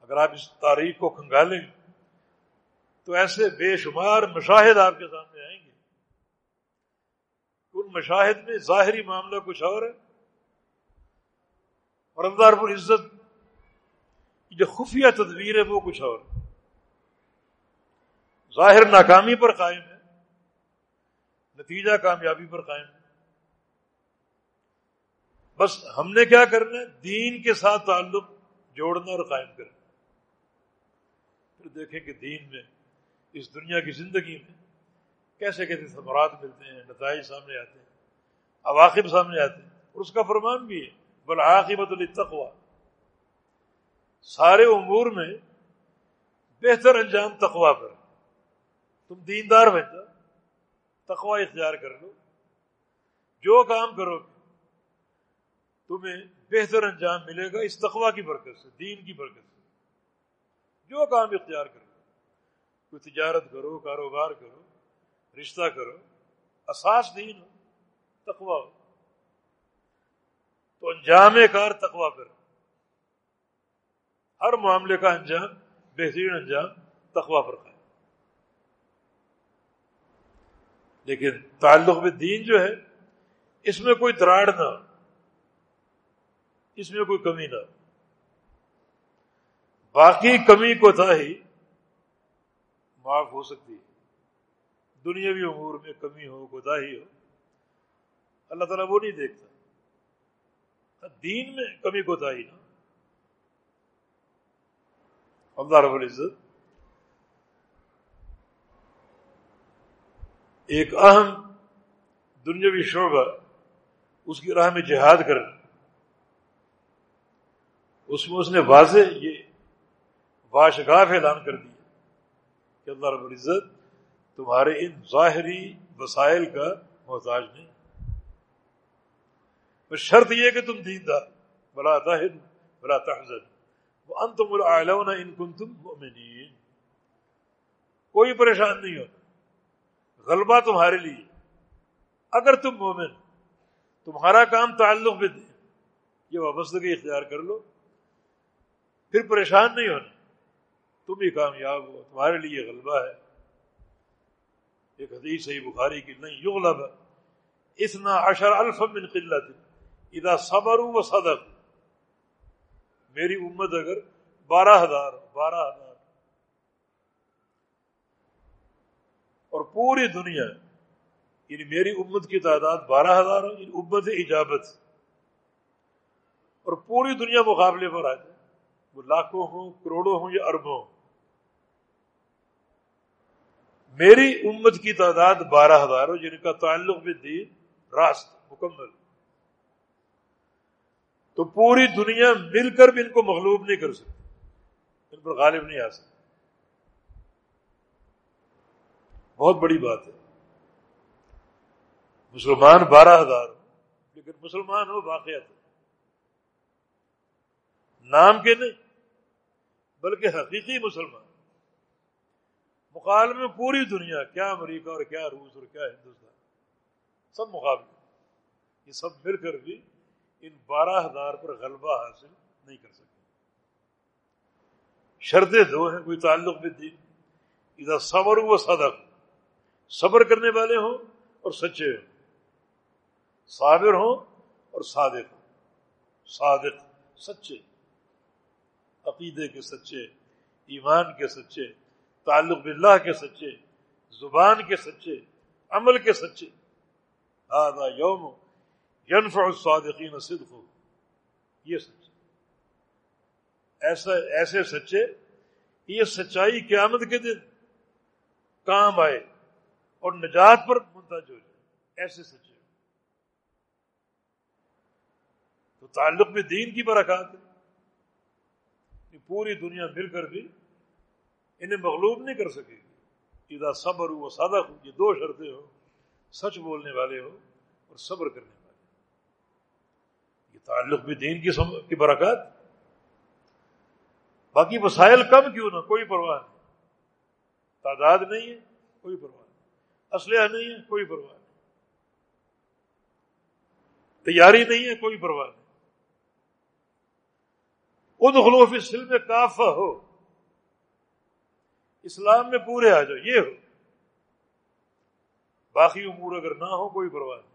Speaker 1: اگر آپ اس تاریخ کو کھنگالیں، تو ایسے بے شمار مشاہد آپ کے سامنے آئیں گے۔ ان مشاہد میں ظاہری معاملہ کچھ اور ہے۔ اور اللہ رب العزت کی جو خفیہ تدبیر ہے وہ کچھ اور۔ ظاہر ناکامی پر قائم ہے، نتیجہ کامیابی پر قائم ہے۔ بس ہم نے کیا کرنا ہے؟ دین کے ساتھ تعلق جوڑنا اور قائم کرنا۔ پھر دیکھیں کہ دین میں، اس دنیا کی زندگی میں کیسے کیسے ثمرات ملتے ہیں، نتائج سامنے آتے ہیں، عواقب سامنے آتے ہیں۔ اور اس کا فرمان بھی ہے۔ بلعاقبت التقوا سارے امور میں بہتر انجام تقوا پر تم دیندار بن جاؤ تقوا اختیار کر لو۔ جو کام کرو گے، تمہیں بہتر انجام ملے گا اس تقوا کی برکت سے، دین کی برکت سے۔ جو کام اختیار کرو، کوئی تجارت کرو، کاروبار کرو، رشتہ کرو، اساس دین ہو تقوا ہو۔ تو انجام کار تقوا پر۔ ہر معاملے کا انجام، بہترین انجام تقوا پر ہے۔ لیکن تعلق میں دین جو ہے، اس میں کوئی دراڑ نہ، اس میں کوئی کمی نہ۔ باقی کمی کو تھا ہی معاف ہو سکتی ہے۔ دنیاوی امور میں کمی ہو کوتا ہی ہو۔ اللہ تعالیٰ وہ نہیں دیکھتا۔ دین میں کمی کوتا ہی نہ اللہ رب العزت ایک اہم دنیاوی شعبہ اس کی راہ میں جہاد کر اس میں اس نے واضح یہ باشگاف اعلان کر دیا کہ اللہ رب العزت تمہارے ان ظاہری وسائل کا محتاج نہیں۔ بس شرط یہ کہ تم دیندار بلا طاہر بلا تحزن۔ انتم العلون ان کنتم مؤمنین۔ کوئی پریشان نہیں ہوتا۔ غلبہ تمہارے لیے۔ اگر تم مومن، تمہارا کام تعلق بھی دے۔ یہ وابستگی اختیار کر لو۔ پھر پریشان نہیں ہونا۔ تم ہی کامیاب ہو۔ تمہارے لیے غلبہ ہے۔ ایک حدیث صحیح بخاری کی نہیں یغلب اتنا اشر الف من قلت اذا صبر و صدق میری امت اگر بارہ ہزار بارہ ہزار اور پوری دنیا یعنی میری امت کی تعداد بارہ ہزار یعنی امت اجابت، اور پوری دنیا مقابلے پر آ جائے، وہ لاکھوں ہوں، کروڑوں ہوں یا اربوں ہوں، میری امت کی تعداد بارہ ہزار ہو، جن کا تعلق بھی دین، راست، مکمل۔ تو پوری دنیا مل کر بھی ان کو مغلوب نہیں کر سکتی۔ ان پر غالب نہیں آ سکتے بہت بڑی بات ہے۔ مسلمان بارہ ہزار لیکن مسلمان ہو واقعات نام کے نہیں، بلکہ حقیقی مسلمان۔ مقابلے میں پوری دنیا، کیا امریکہ اور کیا روس اور کیا ہندوستان، سب مقابلے۔ یہ سب مل کر بھی ان بارہ ہزار پر غلبہ حاصل نہیں کر سکتے شرطیں دو ہیں، کوئی تعلق بھی دی ادھر صبر و صدق، صبر کرنے والے ہوں اور سچے ہوں۔ صابر ہوں اور صادق ہوں۔ صادق سچے، عقیدے کے سچے، ایمان کے سچے، تعلق باللہ کے سچے، زبان کے سچے، عمل کے سچے۔ آدھا یوم ینفع الصادقین صدق یہ سچے. ایسا ایسے سچے، یہ سچائی قیامت کے دن کام آئے اور نجات پر منتج ہو جائے. ایسے سچے. تو تعلق میں دین کی برکات ہے. پوری دنیا مل کر بھی انہیں مغلوب نہیں کر سکے گی. ادا صبر ہو سادہ ہو یہ دو شرطیں ہوں، سچ بولنے والے ہو اور صبر کرنے والے تعلق بھی دین کی سم... کی برکات باقی وسائل کم کیوں نہ، کوئی پرواہ نہیں۔ تعداد نہیں ہے، کوئی پرواہ نہیں۔ اسلحہ نہیں ہے، کوئی پرواہ نہیں۔ تیاری نہیں ہے، کوئی پرواہ نہیں۔ خود خلوف سل میں کافا ہو۔ اسلام میں پورے آ جاؤ، یہ ہو۔ باقی امور اگر نہ ہو، کوئی پرواہ نہیں۔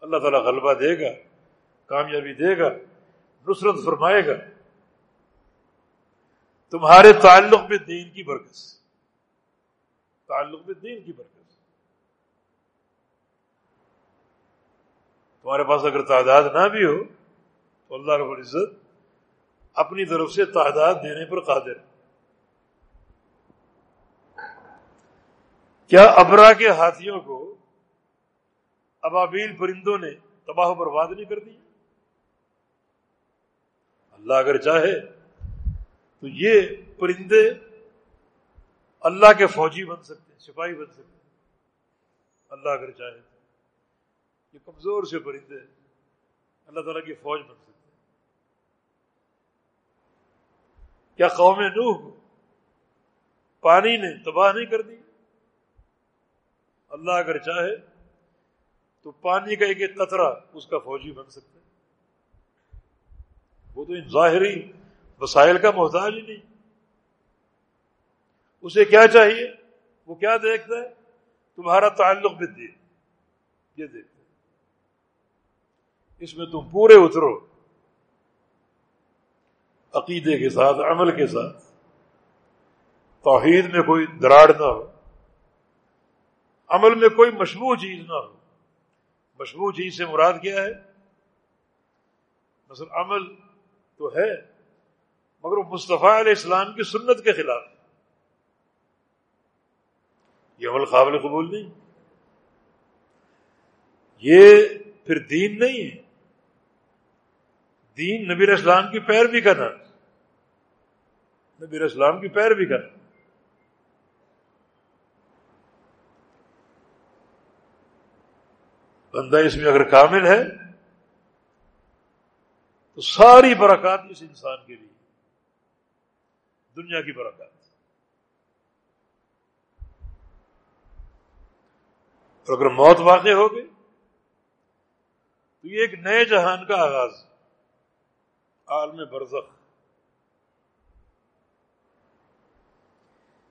Speaker 1: اللہ تعالیٰ غلبہ دے گا، کامیابی دے گا، نصرت فرمائے گا۔ تمہارے تعلق میں دین کی برکت، تعلق میں دین کی برکت۔ تمہارے پاس اگر تعداد نہ بھی ہو، تو اللہ رب العزت اپنی طرف سے تعداد دینے پر قادر کیا ابرا کے ہاتھیوں کو ابابیل پرندوں نے تباہ و برباد نہیں کر دی۔ اللہ اگر چاہے تو یہ پرندے اللہ کے فوجی بن سکتے ہیں، سپاہی بن سکتے ہیں۔ اللہ اگر چاہے یہ کمزور سے پرندے اللہ تعالیٰ کی فوج بن سکتے ہیں۔ کیا قوم نوح کو پانی نے تباہ نہیں کر دی؟ اللہ اگر چاہے تو پانی کا ایک قطرہ اس کا فوجی بن سکتا ہے۔ وہ تو ان ظاہری وسائل کا محتاج ہی نہیں۔ اسے کیا چاہیے؟ وہ کیا دیکھتا ہے؟ تمہارا تعلق بھی دے یہ دیکھتا ہے۔ اس میں تم پورے اترو۔ عقیدے کے ساتھ، عمل کے ساتھ۔ توحید میں کوئی دراڑ نہ ہو۔ عمل میں کوئی مشبوع چیز نہ ہو۔ مشبوع چیز سے مراد کیا ہے؟ مثلا عمل تو ہے، مگر وہ مصطفیٰ علیہ السلام کی سنت کے خلاف۔ یہ عمل قابل قبول نہیں۔ یہ پھر دین نہیں ہے۔ دین نبیر اسلام کی پیر بھی کرنا نبیر اسلام کی پیر بھی کرنا۔ بندہ اس میں اگر کامل ہے، تو ساری برکات اس انسان کے لیے۔ دنیا کی برکات۔ اور اگر موت واقع ہو گئی، تو یہ ایک نئے جہان کا آغاز عالم برزخ۔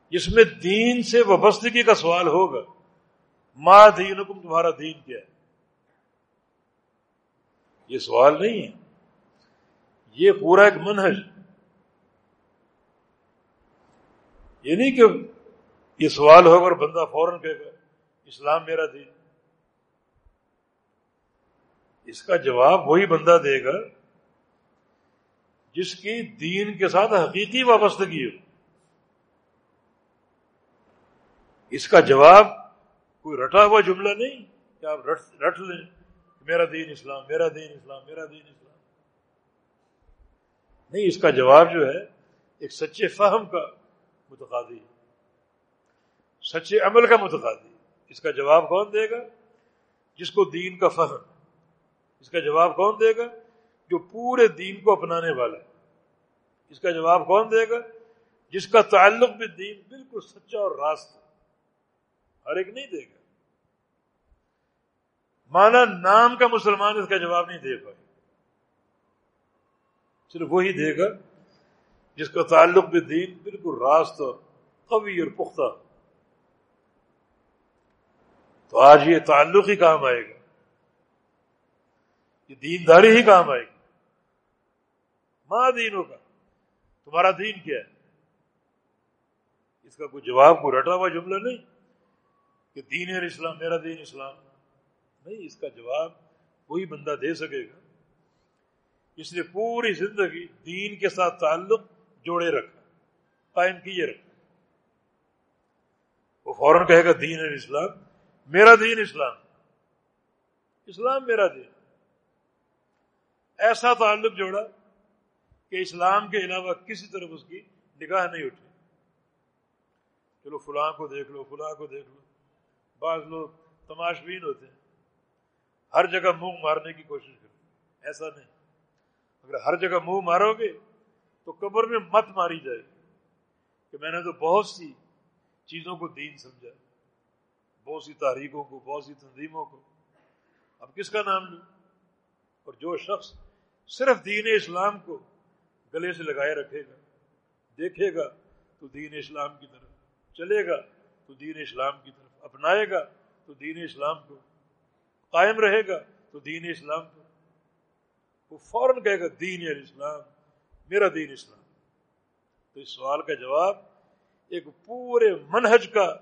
Speaker 1: جس میں دین سے وابستگی کا سوال ہوگا۔ ماں دین حکم تمہارا دین کیا ہے؟ یہ سوال نہیں ہے۔ یہ پورا ایک منہج۔ یہ نہیں کہ یہ سوال ہوگا اور بندہ فوراً کہے گا، اسلام میرا دین۔ اس کا جواب وہی بندہ دے گا جس کی دین کے ساتھ حقیقی وابستگی ہو۔ اس کا جواب کوئی رٹا ہوا جملہ نہیں کہ آپ رٹ لیں۔ میرا دین اسلام، میرا دین اسلام، میرا دین اسلام۔ نہیں، اس کا جواب جو ہے، ایک سچے فہم کا متقاضی سچے عمل کا متقاضی اس کا جواب کون دے گا؟ جس کو دین کا فہم اس کا جواب کون دے گا؟ جو پورے دین کو اپنانے والا ہے۔ اس کا جواب کون دے گا؟ جس کا تعلق بھی دین بالکل سچا اور راست ہر ایک نہیں دے گا۔ مانا نام کا مسلمان اس کا جواب نہیں دے پائے۔ صرف وہی دے گا جس کا تعلق بھی دین بالکل راست، قوی اور پختہ۔ تو آج یہ تعلق ہی کام آئے گا۔ یہ دینداری ہی کام آئے گی۔ ماں دینوں کا، تمہارا دین کیا ہے؟ اس کا کوئی جواب کو رٹا ہوا جملہ نہیں کہ دین ہے اسلام، میرا دین اسلام۔ نہیں، اس کا جواب کوئی بندہ دے سکے گا۔ اس نے پوری زندگی دین کے ساتھ تعلق جوڑے رکھا، قائم کیے رکھا۔ وہ فوراً کہے گا، دین ہے اسلام میرا دین اسلام۔ اسلام میرا دین۔ ایسا تعلق جوڑا کہ اسلام کے علاوہ کسی طرف اس کی نگاہ نہیں اٹھی۔ چلو فلاں کو دیکھ لو، فلاں کو دیکھ لو۔ بعض لوگ تماشبین ہوتے ہیں۔ ہر جگہ منہ مارنے کی کوشش کرتے ہیں ایسا نہیں۔ اگر ہر جگہ منہ مارو گے تو قبر میں مت ماری جائے۔ کہ میں نے تو بہت سی چیزوں کو دین سمجھا، بہت سی تحریکوں کو، بہت سی تنظیموں کو۔ اب کس کا نام لوں؟ اور جو شخص صرف دین اسلام کو گلے سے لگائے رکھے گا، دیکھے گا تو دین اسلام کی طرف، چلے گا تو دین اسلام کی طرف، اپنائے گا تو دین اسلام کو۔ قائم رہے گا تو دین اسلام کو وہ فوراً کہے گا، دین اسلام، میرا دین اسلام۔ تو اس سوال کا جواب ایک پورے منہج کا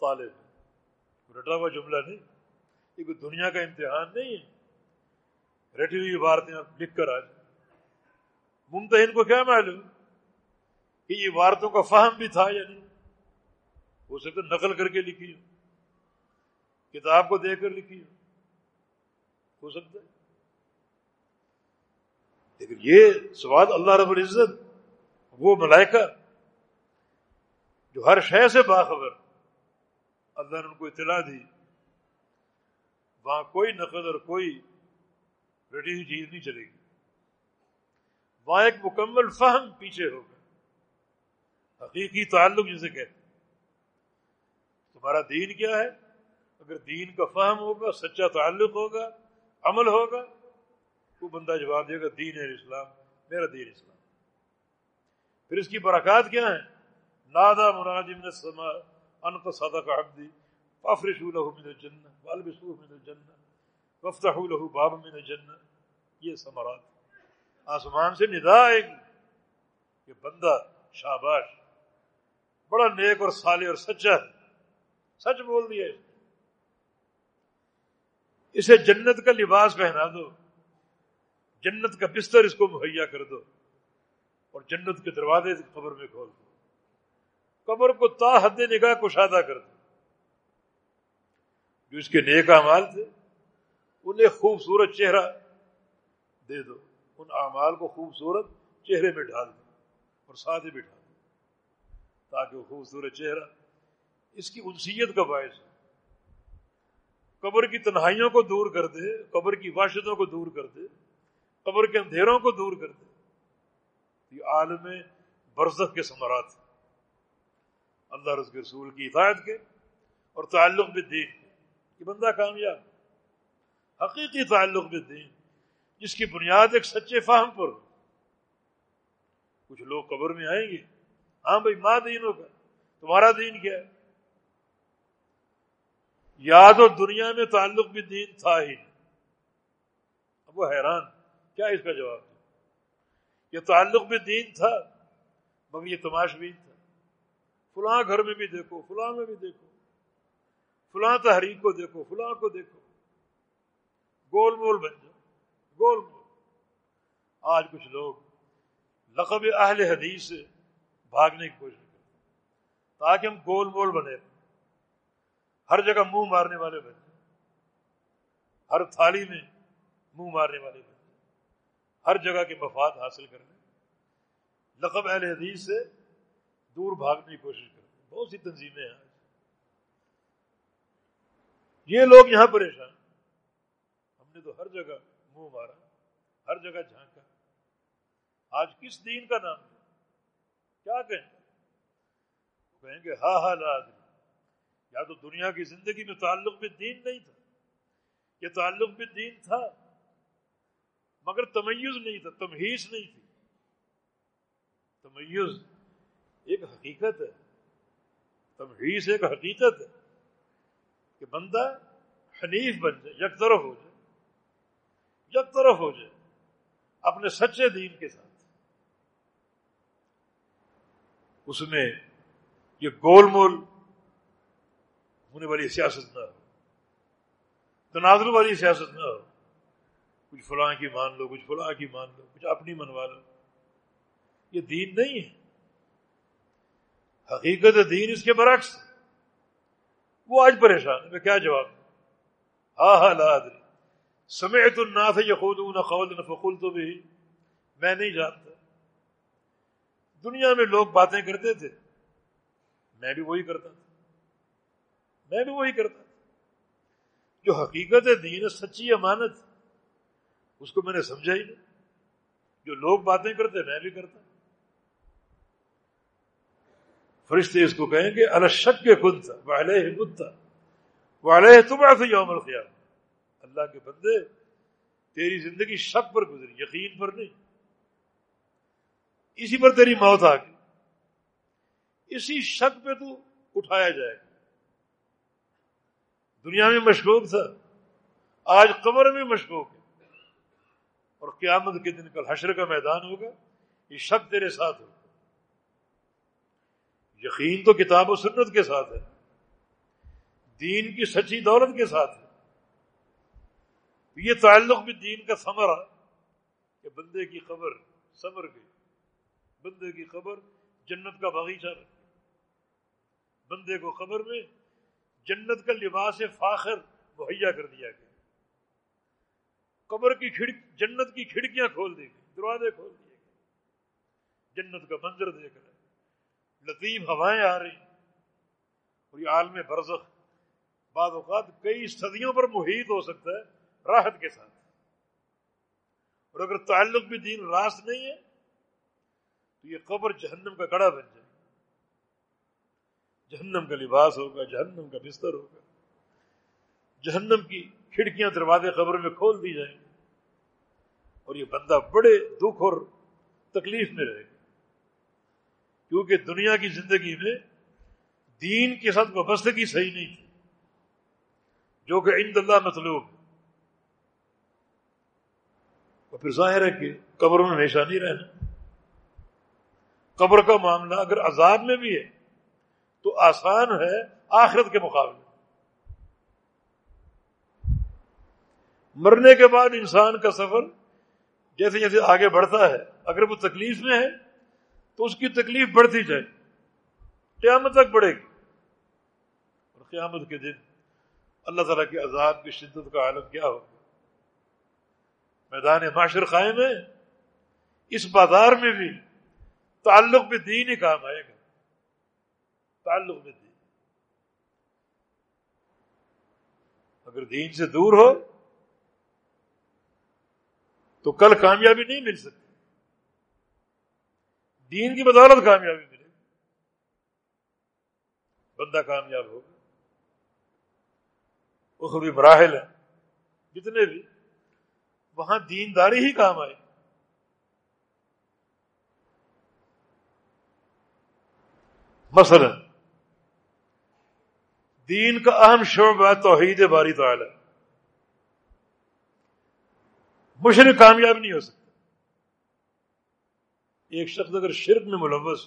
Speaker 1: طالب ہے۔ رٹا ہوا جملہ نہیں۔ یہ کوئی دنیا کا امتحان نہیں ہے۔ رٹی ہوئی عبارتیں آپ لکھ کر آ جائیں۔ ممتحن کو کیا معلوم کہ یہ عبارتوں کا فہم بھی تھا یا نہیں؟ ہو سکتا نقل کر کے لکھی ہو کتاب کو دیکھ کر لکھی ہو ہو سکتا ہے۔ لیکن یہ سوال اللہ رب العزت، وہ ملائکہ جو ہر شے سے باخبر، اللہ نے ان کو اطلاع دی۔ وہاں کوئی نقد اور کوئی رٹی ہوئی چیز نہیں چلے گی۔ وہاں ایک مکمل فہم پیچھے ہوگا۔ حقیقی تعلق جسے کہتے تمہارا دین کیا ہے؟ اگر دین کا فہم ہوگا، سچا تعلق ہوگا عمل ہوگا، وہ بندہ جواب دے گا، دین ہے اسلام، میرا دین اسلام۔ پھر اس کی برکات کیا ہیں؟ نادا مناجم سما ان کو سادہ کا حقدی فافرش له من الجنہ والبسوه من الجنہ وفتحوا له باب من الجنہ۔ یہ ثمرات آسمان سے ندا آئے گی۔ کہ بندہ شاباش، بڑا نیک اور صالح اور سچا ہے۔ سچ بول دیا اس نے۔ اسے جنت کا لباس پہنا دو۔ جنت کا بستر اس کو مہیا کر دو اور جنت کے دروازے قبر میں کھول دو۔ قبر کو تا حد نگاہ کشادہ کر دو۔ جو اس کے نیک اعمال تھے، انہیں خوبصورت چہرہ دے دو۔ ان اعمال کو خوبصورت چہرے میں ڈال دو اور ساتھ ہی بٹھا دو تاکہ وہ خوبصورت چہرہ اس کی انسیت کا باعث ہو۔ قبر کی تنہائیوں کو دور کر دے، قبر کی واشدوں کو دور کر دے، قبر کے اندھیروں کو دور کر دے۔ یہ عالم برزخ کے ثمرات اللہ رس کے رسول کی حفاظت کے اور تعلق بھی دین کہ بندہ کامیاب حقیقی تعلق بھی دین، جس کی بنیاد ایک سچے فہم پر کچھ لوگ قبر میں آئیں گے ہاں بھائی، ماں دین ہوگا تمہارا دین کیا ہے؟ یاد اور دنیا میں تعلق بھی دین تھا ہی۔ اب وہ حیران، کیا اس کا جواب یہ تعلق بھی دین تھا، مگر یہ تماش بھی تھا۔ فلاں گھر میں بھی دیکھو، فلاں میں بھی دیکھو۔ فلاں تحریک کو دیکھو، فلاں کو دیکھو۔ گول مول بن جاؤ، گول مول۔ آج کچھ لوگ لقب اہل حدیث سے بھاگنے کی کوشش کرتے تاکہ ہم گول مول بنے۔ ہر جگہ منہ مارنے والے بنے ہر تھالی میں منہ مارنے والے بنے ہر جگہ کے مفاد حاصل کرنے لقب اہل حدیث سے دور بھاگنے کی کوشش کرتے بہت سی تنظیمیں ہیں۔ یہ لوگ یہاں پریشان ہم نے تو ہر جگہ منہ مارا، ہر جگہ جھانکا۔ آج کس دین کا نام ہے؟ کیا کہیں؟ کہیں گے ہاں ہاں لا یا تو دنیا کی زندگی میں تعلق بھی دین نہیں تھا، یہ تعلق بھی دین تھا، مگر تمیز نہیں تھا تمہیز نہیں تھی۔ تمیز ایک حقیقت ہے تمہیز ایک حقیقت ہے کہ بندہ حنیف بن جائے، یک طرف ہو جائے، یک طرف ہو جائے اپنے سچے دین کے ساتھ۔ اس میں یہ گول مول ہونے والی سیاست نہ ہو۔ تنازل والی سیاست نہ ہو۔ کچھ فلاں کی مان لو، کچھ فلاں کی مان لو، کچھ اپنی منوا لو۔ یہ دین نہیں ہے۔ حقیقت دین اس کے برعکس وہ آج پریشان ہے۔ میں کیا جواب ہاں ہاں لاد سمیت الناس یخودون قول فقول تو بھی میں نہیں جانتا۔ دنیا میں لوگ باتیں کرتے تھے۔ میں بھی وہی کرتا تھا۔ میں بھی وہی کرتا تھا۔ جو حقیقت ہے، دین سچی امانت اس کو میں نے سمجھا ہی نہیں۔ جو لوگ باتیں کرتے میں بھی کرتا۔ فرشتے اس کو کہیں گے الشک کے خود تھا والے خود تھا والے تم ایسے یوم اللہ کے بندے، تیری زندگی شک پر گزری، یقین پر نہیں۔ اسی پر تیری موت آ گئی۔ اسی شک پہ تو اٹھایا جائے گا۔ دنیا میں مشکوک تھا، آج قبر میں مشکوک ہے۔ اور قیامت کے دن کل حشر کا میدان ہوگا، یہ شک تیرے ساتھ ہوگا۔ یقین تو کتاب و سنت کے ساتھ ہے، دین کی سچی دولت کے ساتھ ہے۔ یہ تعلق بھی دین کا سمرا کہ بندے کی خبر سمر گئی۔ بندے کی خبر جنت کا باغیچہ بندے کو خبر میں جنت کا لباس فاخر مہیا کر دیا گیا۔ قبر کی کھڑک جنت کی کھڑکیاں کھول دی گئی، دروازے کھول دیے گئے۔ جنت کا منظر دیکھ رہے لطیف ہوائیں آ رہی اور یہ عالم برزخ بعض اوقات کئی صدیوں پر محیط ہو سکتا ہے راحت کے ساتھ۔ اور اگر تعلق بھی دین راست نہیں ہے، تو یہ قبر جہنم کا کڑا بن جائے۔ جہنم کا لباس ہوگا، جہنم کا بستر ہوگا۔ جہنم کی کھڑکیاں دروازے قبر میں کھول دی جائیں گی۔ اور یہ بندہ بڑے دکھ اور تکلیف میں رہے گا۔ کیونکہ دنیا کی زندگی میں دین کے ساتھ وابستگی صحیح نہیں تھی۔ جو کہ عند اللہ مطلوب۔ اور پھر ظاہر ہے کہ قبر میں ہمیشہ نہیں رہنا۔ قبر کا معاملہ اگر عذاب میں بھی ہے تو آسان ہے آخرت کے مقابلے مرنے کے بعد انسان کا سفر جیسے جیسے آگے بڑھتا ہے، اگر وہ تکلیف میں ہے تو اس کی تکلیف بڑھتی جائے۔ قیامت تک بڑھے گی۔ اور قیامت کے دن اللہ تعالیٰ کے عذاب کی شدت کا عالم کیا ہوگا؟ میدان معاشر قائم ہے۔ اس بازار میں بھی تعلق میں دین ہی کام آئے گا۔ تعلق میں دین اگر دین سے دور ہو، تو کل کامیابی نہیں مل سکتی۔ دین کی بدولت کامیابی ملے گی۔ بندہ کامیاب ہوگا۔ وہ بھی مراحل ہے جتنے بھی۔ وہاں دینداری ہی کام آئے مثلا دین کا اہم شعبہ توحید باری تعالی۔ مشرق کامیاب نہیں ہو سکتا ایک شخص اگر شرک میں ملوث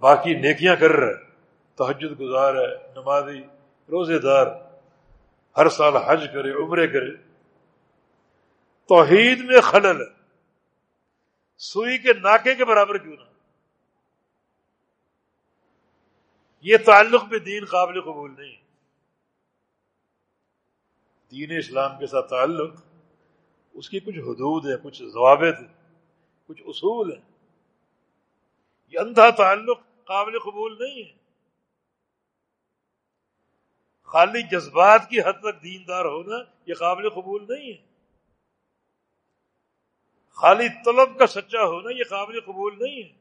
Speaker 1: باقی نیکیاں کر رہا ہے تحجد گزار ہے، نمازی روزے دار، ہر سال حج کرے، عمرے کرے، توحید میں خلل ہے۔ سوئی کے ناکے کے برابر کیوں نہ یہ تعلق بھی دین قابل قبول نہیں دین اسلام کے ساتھ تعلق، اس کی کچھ حدود ہے کچھ ضوابط ہیں، کچھ اصول ہیں۔ یہ اندھا تعلق قابل قبول نہیں ہے۔ خالی جذبات کی حد تک دیندار ہونا یہ قابل قبول نہیں ہے۔ خالی طلب کا سچا ہونا یہ قابل قبول نہیں ہے۔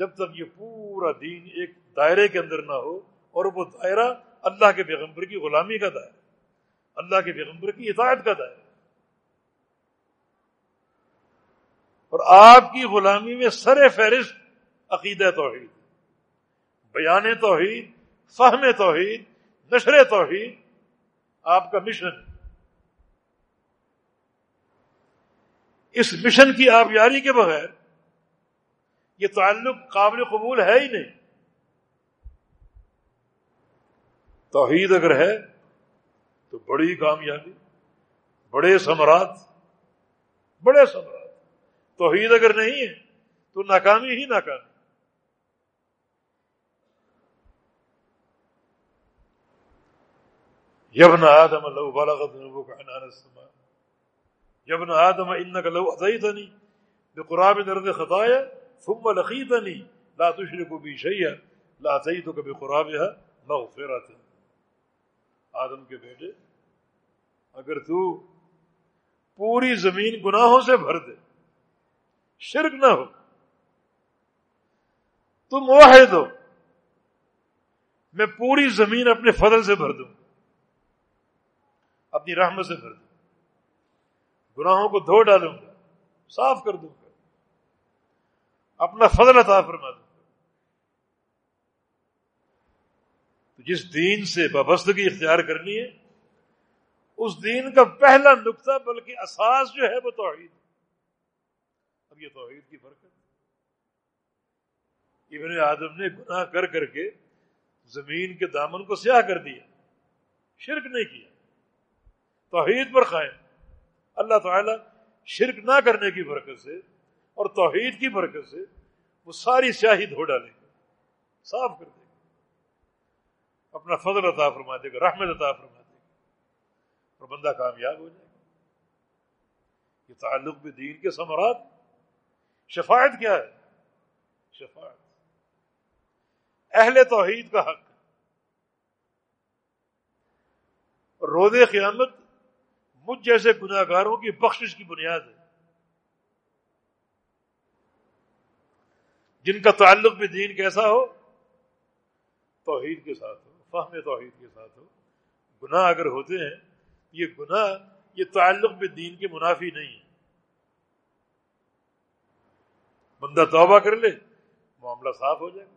Speaker 1: جب تک یہ پورا دین ایک دائرے کے اندر نہ ہو اور وہ دائرہ اللہ کے پیغمبر کی غلامی کا دائرہ، اللہ کے پیغمبر کی اطاعت کا دائرہ۔ اور آپ کی غلامی میں سر فہرست عقیدہ توحید، بیان توحید، فہم توحید، نشر توحید، آپ کا مشن۔ اس مشن کی آبیاری کے بغیر یہ تعلق قابل قبول ہے ہی نہیں۔ توحید اگر ہے تو بڑی کامیابی، بڑے ثمرات بڑے ثمرات۔ توحید اگر نہیں ہے تو ناکامی ہی ناکامی۔ یبن آدم لو بلغت ذنوبك عنان السماء۔ یبن آدم انك لو اتيتني بقراب درد خطايا ثم لقيتني لا تشرك بي شيئا، لا اتيتك بقرابها مغفرت آدم کے بیٹے، اگر تو پوری زمین گناہوں سے بھر دے، شرک نہ ہو تم واحد ہو، میں پوری زمین اپنے فضل سے بھر دوں، اپنی رحمت سے بھر دوں، گناہوں کو دھو ڈالوں گا، صاف کر دوں گا۔ اپنا فضل عطا فرما دوں گا تو جس دین سے وابستگی اختیار کرنی ہے، اس دین کا پہلا نقطہ بلکہ اساس جو ہے وہ توحید۔ اب یہ توحید کی برکت۔ ابن آدم نے گناہ کر کر کے زمین کے دامن کو سیاہ کر دیا۔ شرک نہیں کیا۔ توحید پر قائم۔ اللہ تعالی شرک نہ کرنے کی برکت سے اور توحید کی برکت سے وہ ساری سیاہی دھو ڈالے گا صاف کر دے گا اپنا فضل عطا فرما دے گا رحمت عطا فرما دے گا اور بندہ کامیاب ہو جائے گا۔ یہ تعلق بھی دین کے ثمرات۔ شفاعت کیا ہے؟ شفاعت۔ اہل توحید کا حق۔ رود قیامت مجھ جیسے گناہ گاروں کی بخشش کی بنیاد ہے۔ جن کا تعلق بھی دین کیسا ہو، توحید کے ساتھ ہو، فہم توحید کے ساتھ ہو۔ گناہ اگر ہوتے ہیں، یہ گناہ، یہ تعلق بھی دین کے منافی نہیں ہے بندہ توبہ کر لے، معاملہ صاف ہو جائے۔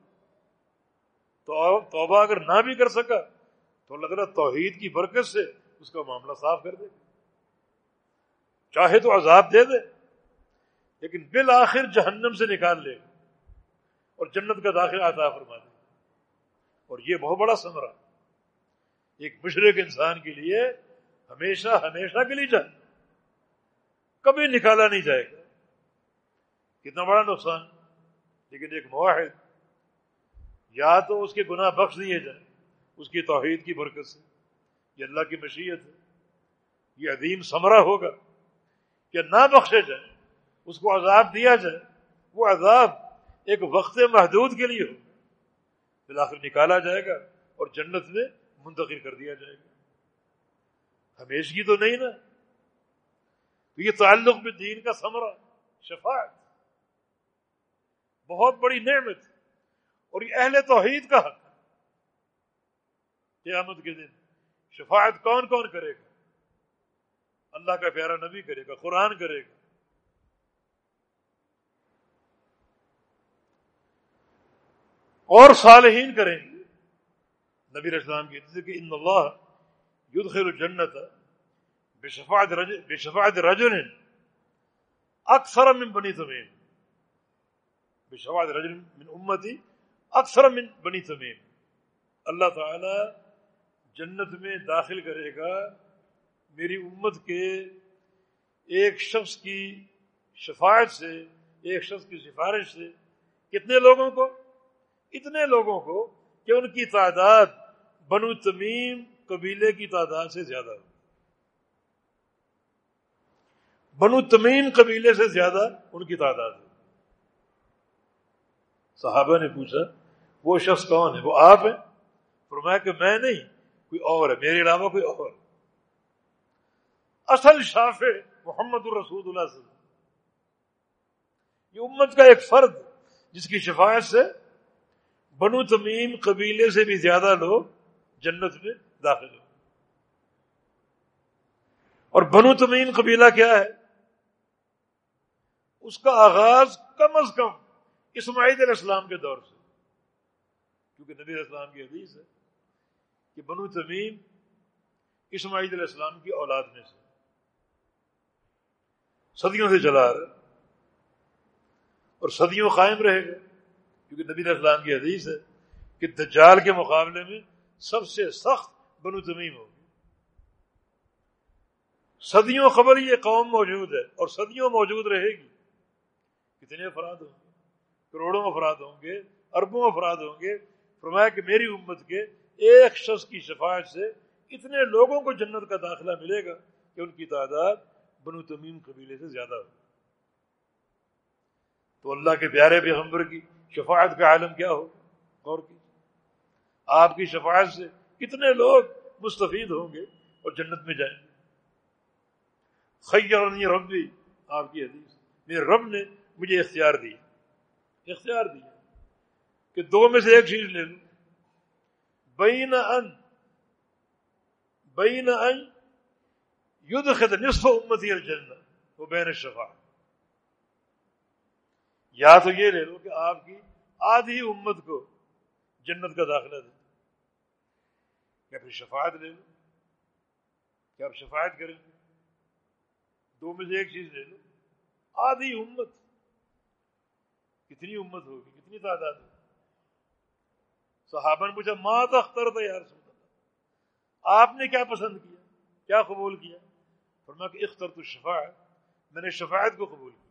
Speaker 1: گا توبہ اگر نہ بھی کر سکا، تو اللہ تعالیٰ توحید کی برکت سے اس کا معاملہ صاف کر دے۔ گا چاہے تو عذاب دے دے، لیکن بالآخر جہنم سے نکال لے۔ گا اور جنت کا داخل عطا فرما دے۔ اور یہ بہت بڑا سمرا ایک مشرق انسان کے لیے ہمیشہ ہمیشہ کے لیے جائے۔ کبھی نکالا نہیں جائے گا۔ کتنا بڑا نقصان۔ لیکن ایک معاہد یا تو اس کے گناہ بخش دیے جائیں۔ اس کی توحید کی برکت سے۔ یہ اللہ کی مشیت ہے۔ یہ عظیم سمرہ ہوگا۔ کہ نہ بخشے جائے اس کو عذاب دیا جائے۔ وہ عذاب ایک وقت محدود کے لیے ہو۔ بالآخر نکالا جائے گا اور جنت میں منتقل کر دیا جائے گا۔ ہمیشگی تو نہیں نا۔ تو یہ تعلق میں دین کا ثمرہ، شفاعت۔ بہت بڑی نعمت۔ اور یہ اہل توحید کا حق۔ قیامت کے دن شفاعت کون کون کرے گا؟ اللہ کا پیارا نبی کرے گا، قرآن کرے گا۔ اور صالحین کریں گے۔ نبی اسلام کی کہ ان اللہ یدخل الجنت بشفاعت رجل بشفاعت رجل اکثر من بنی تمیم۔ بشفاعت رجل من امتی اکثر من بنی تمیم۔ اللہ تعالی جنت میں داخل کرے گا۔ میری امت کے ایک شخص کی شفاعت سے، ایک شخص کی سفارش سے کتنے لوگوں کو؟ اتنے لوگوں کو کہ ان کی تعداد بنو تمیم قبیلے کی تعداد سے زیادہ ہو بنو تمیم قبیلے سے زیادہ ان کی تعداد ہے صحابہ نے پوچھا، وہ شخص کون ہے؟ وہ آپ ہیں؟ فرمایا کہ میں نہیں، کوئی اور ہے، میرے علاوہ کوئی اور اصل شاف محمد الرسول اللہ صلی اللہ یہ امت کا ایک فرد، جس کی شفاعت سے بنو تمیم قبیلے سے بھی زیادہ لوگ جنت میں داخل ہو اور بنو تمیم قبیلہ کیا ہے؟ اس کا آغاز کم از کم اسماعیل علیہ السلام کے دور سے۔ کیونکہ نبی اسلام کی حدیث ہے کہ بنو تمیم اسماعیل علیہ السلام کی اولاد میں سے۔ صدیوں سے چلا رہا اور صدیوں قائم رہے گا۔ کیونکہ نبی اسلام کی حدیث ہے کہ دجال کے مقابلے میں سب سے سخت بنو تمیم ہوگی۔ صدیوں خبر یہ قوم موجود ہے اور صدیوں موجود رہے گی۔ کتنے افراد ہوں گے؟ کروڑوں افراد ہوں گے، اربوں افراد ہوں گے۔ فرمایا کہ میری امت کے ایک شخص کی شفاعت سے اتنے لوگوں کو جنت کا داخلہ ملے گا کہ ان کی تعداد بنو تمیم قبیلے سے زیادہ ہو تو اللہ کے پیارے پیغمبر کی شفاعت کا عالم کیا ہو؟ غور کی آپ کی شفاعت سے کتنے لوگ مستفید ہوں گے اور جنت میں جائیں گے؟ خیرنی ربی، آپ کی حدیث۔ میرے رب نے مجھے اختیار دیا اختیار دیا کہ دو میں سے ایک چیز لے لوں۔ بین ان بین ان خط نصف امتی الجنہ، وہ بین شفا یا تو یہ لے لو کہ آپ کی آدھی امت کو جنت کا داخلہ دے یا پھر شفاعت لے لو۔ کیا آپ شفاعت کریں۔ گے دو میں سے ایک چیز لے لو۔ آدھی امت۔ کتنی امت ہوگی، کتنی تعداد ہوگی۔ صحابہ نے پوچھا، ماں اختر تھا یار اللہ۔ آپ نے کیا پسند کیا؟ کیا قبول کیا؟ فرما کہ اختر تو شفاعت میں نے شفاعت کو قبول کیا۔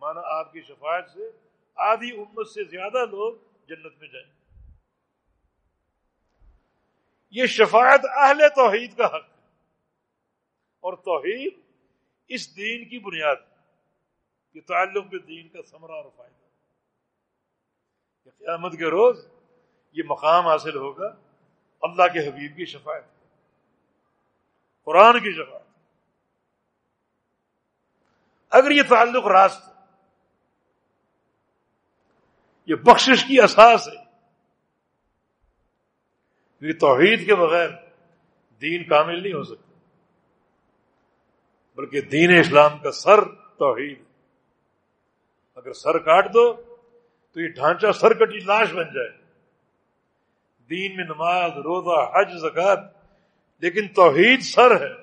Speaker 1: مانا آپ کی شفاعت سے آدھی امت سے زیادہ لوگ جنت میں جائیں۔ یہ شفاعت اہل توحید کا حق ہے۔ اور توحید اس دین کی بنیاد کہ تعلق میں دین کا ثمرہ اور فائدہ۔ کہ قیامت کے روز یہ مقام حاصل ہوگا اللہ کے حبیب کی شفاعت قرآن کی شفاعت۔ اگر یہ تعلق راست یہ بخشش کی اساس ہے۔ کیونکہ توحید کے بغیر دین کامل نہیں ہو سکتا۔ بلکہ دین اسلام کا سر توحید اگر سر کاٹ دو تو یہ ڈھانچہ سر کٹی لاش بن جائے۔ دین میں نماز، روزہ، حج زکات لیکن توحید سر ہے۔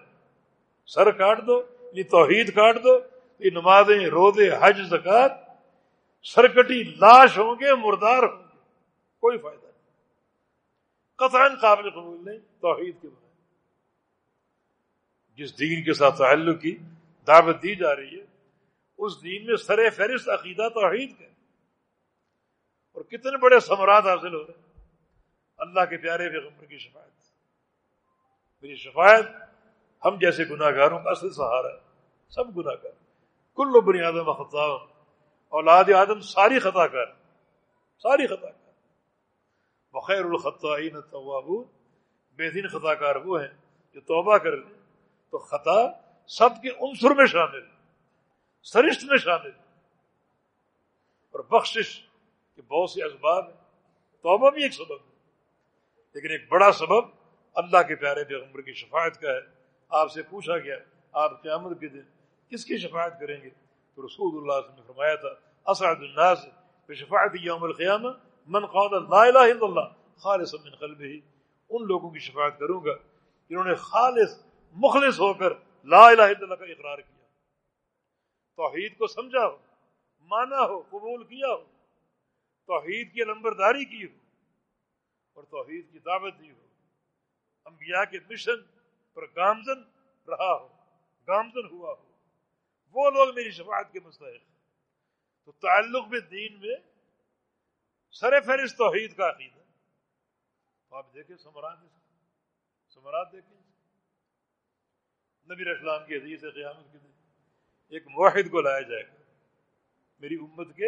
Speaker 1: سر کاٹ دو یہ توحید کاٹ دو، یہ نمازیں، روزے، حج زکات سرکٹی لاش ہوں گے، مردار ہوں گے۔ کوئی فائدہ نہیں۔ قطعا قابل قبول نہیں، توحید کے بارے جس دین کے ساتھ تعلق کی دعوت دی جا رہی ہے، اس دین میں سر فہرست عقیدہ توحید کا اور کتنے بڑے ثمرات حاصل ہو رہے ہیں۔ اللہ کے پیارے پیغمبر کی شفاعت۔ میری شفاعت، ہم جیسے گناہ گاروں کا اصل سہارا ہے۔ سب گناہ گار کل بنی آدم خطا اولاد آدم ساری خطا کر۔ ساری خطا کر۔ بخیر الخطین توابون بے دین خطا کار وہ ہیں جو توبہ کر لیں۔ تو خطا سب کے عنصر میں شامل سرشت میں شامل اور بخشش کے بہت سے اسباب ہیں۔ توبہ بھی ایک سبب ہے۔ لیکن ایک بڑا سبب اللہ کے پیارے پیغمبر کی شفاعت کا ہے۔ آپ سے پوچھا گیا، آپ قیامت کے دن کس کی شفاعت کریں گے؟ تو رسول اللہ صلی اللہ علیہ وسلم نے فرمایا تھا اسعد الناس بشفاعت یوم القیامہ، من قال لا الہ الا اللہ، خالص من قلبه ان لوگوں کی شفاعت کروں گا جنہوں نے خالص، مخلص ہو کر لا الہ الا اللہ کا اقرار کیا۔ توحید کو سمجھا ہو، مانا ہو، قبول کیا ہو، توحید کی نمبرداری کی ہو، اور توحید کی دعوت دی ہو۔ انبیاء کے مشن پر گامزن رہا ہو، گامزن ہوا ہو۔ وہ لوگ میری شفاعت کے مستحق تو تعلق میں دین میں سر فہرست توحید کا عقیدہ تو آپ دیکھیں سمرات سمرات دیکھیں۔ نبی اسلام کی حدیث قیامت کے دن۔ ایک موحد کو لایا جائے گا۔ میری امت کے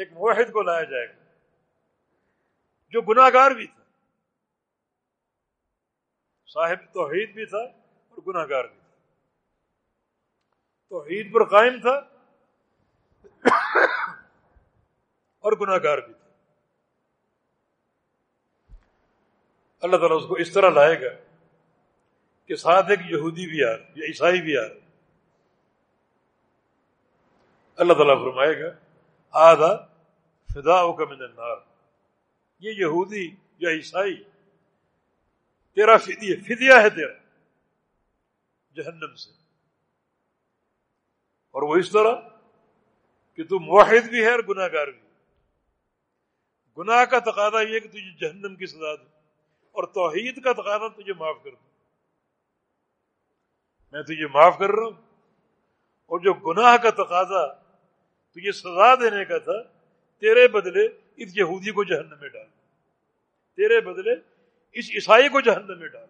Speaker 1: ایک موحد کو لایا جائے گا۔ جو گناہ گار بھی تھا۔ صاحب توحید بھی تھا اور گناہ گار بھی توحید پر قائم تھا اور گناہ گار بھی تھا۔ اللہ تعالیٰ اس کو اس طرح لائے گا کہ ساتھ ایک یہودی بھی آ یا عیسائی بھی آ اللہ تعالیٰ فرمائے گا، آدھا فدا کا من النار۔ یہ یہودی یا عیسائی، تیرا فدیہ فدیہ ہے تیرا جہنم سے۔ اور وہ اس طرح کہ تو موحد بھی ہے اور گناہ گار بھی گناہ کا تقاضا یہ کہ تجھے جہنم کی سزا دوں اور توحید کا تقاضا تجھے معاف کر دوں میں تجھے معاف کر رہا ہوں۔ اور جو گناہ کا تقاضا تجھے سزا دینے کا تھا، تیرے بدلے اس یہودی کو جہنم میں ڈال۔ تیرے بدلے اس عیسائی کو جہنم میں ڈال۔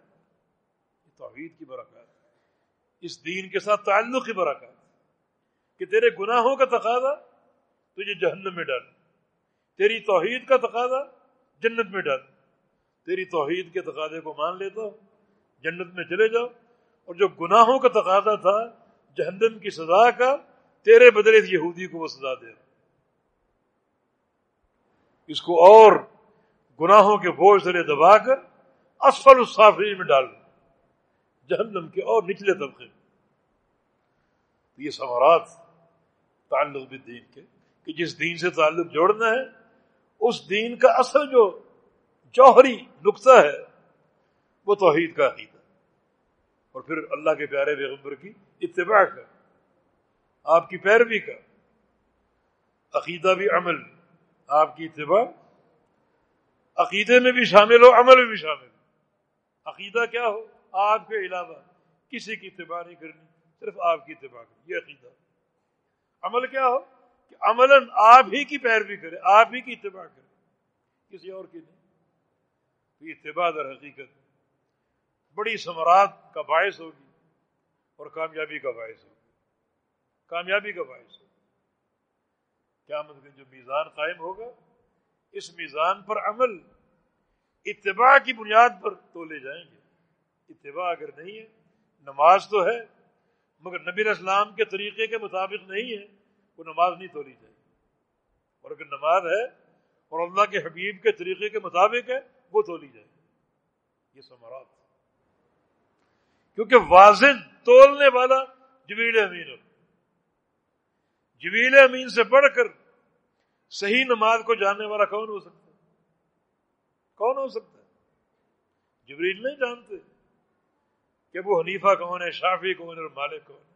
Speaker 1: توحید کی برکات اس دین کے ساتھ تعلق کی برکات کہ تیرے گناہوں کا تقاضا تجھے جہنم میں ڈال، تیری توحید کا تقاضا جنت میں ڈال۔ تیری توحید کے تقاضے کو مان لیتا ہوں، جنت میں چلے جاؤ۔ اور جو گناہوں کا تقاضا تھا، جہنم کی سزا کا، تیرے بدلے یہودی کو وہ سزا دے۔ اس کو اور گناہوں کے بوجھ سے دبا کر اسفل الصافرین میں ڈال۔ جہنم کے اور نچلے طبقے۔ یہ سوارات تعلق بالدین کے، کہ جس دین سے تعلق جوڑنا ہے، اس دین کا اصل جو جوہری نقطہ ہے، وہ توحید کا عقیدہ اور پھر اللہ کے پیارے پیغمبر کی اتباع کا، آپ کی پیروی کا، عقیدہ بھی عمل آپ کی اتباع، عقیدے میں بھی شامل ہو، عمل میں بھی شامل ہو۔ عقیدہ کیا ہو؟ آپ کے علاوہ کسی کی اتباع نہیں کرنی، صرف آپ کی اتباع کرنی، یہ عقیدہ۔ عمل کیا ہو؟ کہ عمل آپ ہی کی پیروی کرے، آپ ہی کی اتباع کرے۔ کسی اور کی نہیں۔ یہ اتباع در حقیقت بڑی ثمرات کا باعث ہوگی اور کامیابی کا باعث ہوگی۔ کامیابی کا باعث ہوگی۔ کیا مطلب جو میزان قائم ہوگا، اس میزان پر عمل، اتباع کی بنیاد پر تولے جائیں گے۔ اتباع اگر نہیں ہے، نماز تو ہے۔ مگر نبی اسلام کے طریقے کے مطابق نہیں ہے، وہ نماز نہیں تولی جائے۔ اور اگر نماز ہے اور اللہ کے حبیب کے طریقے کے مطابق ہے، وہ تولی جائے۔ یہ سمرات کیونکہ واضح تولنے والا جبیل امین ہو جبیل امین سے بڑھ کر صحیح نماز کو جاننے والا کون ہو سکتا ہے؟ کون ہو سکتا ہے؟ جبریل نہیں جانتے۔ کہ وہ حنیفہ کون ہے شافی کون ہے اور مالک کون ہے۔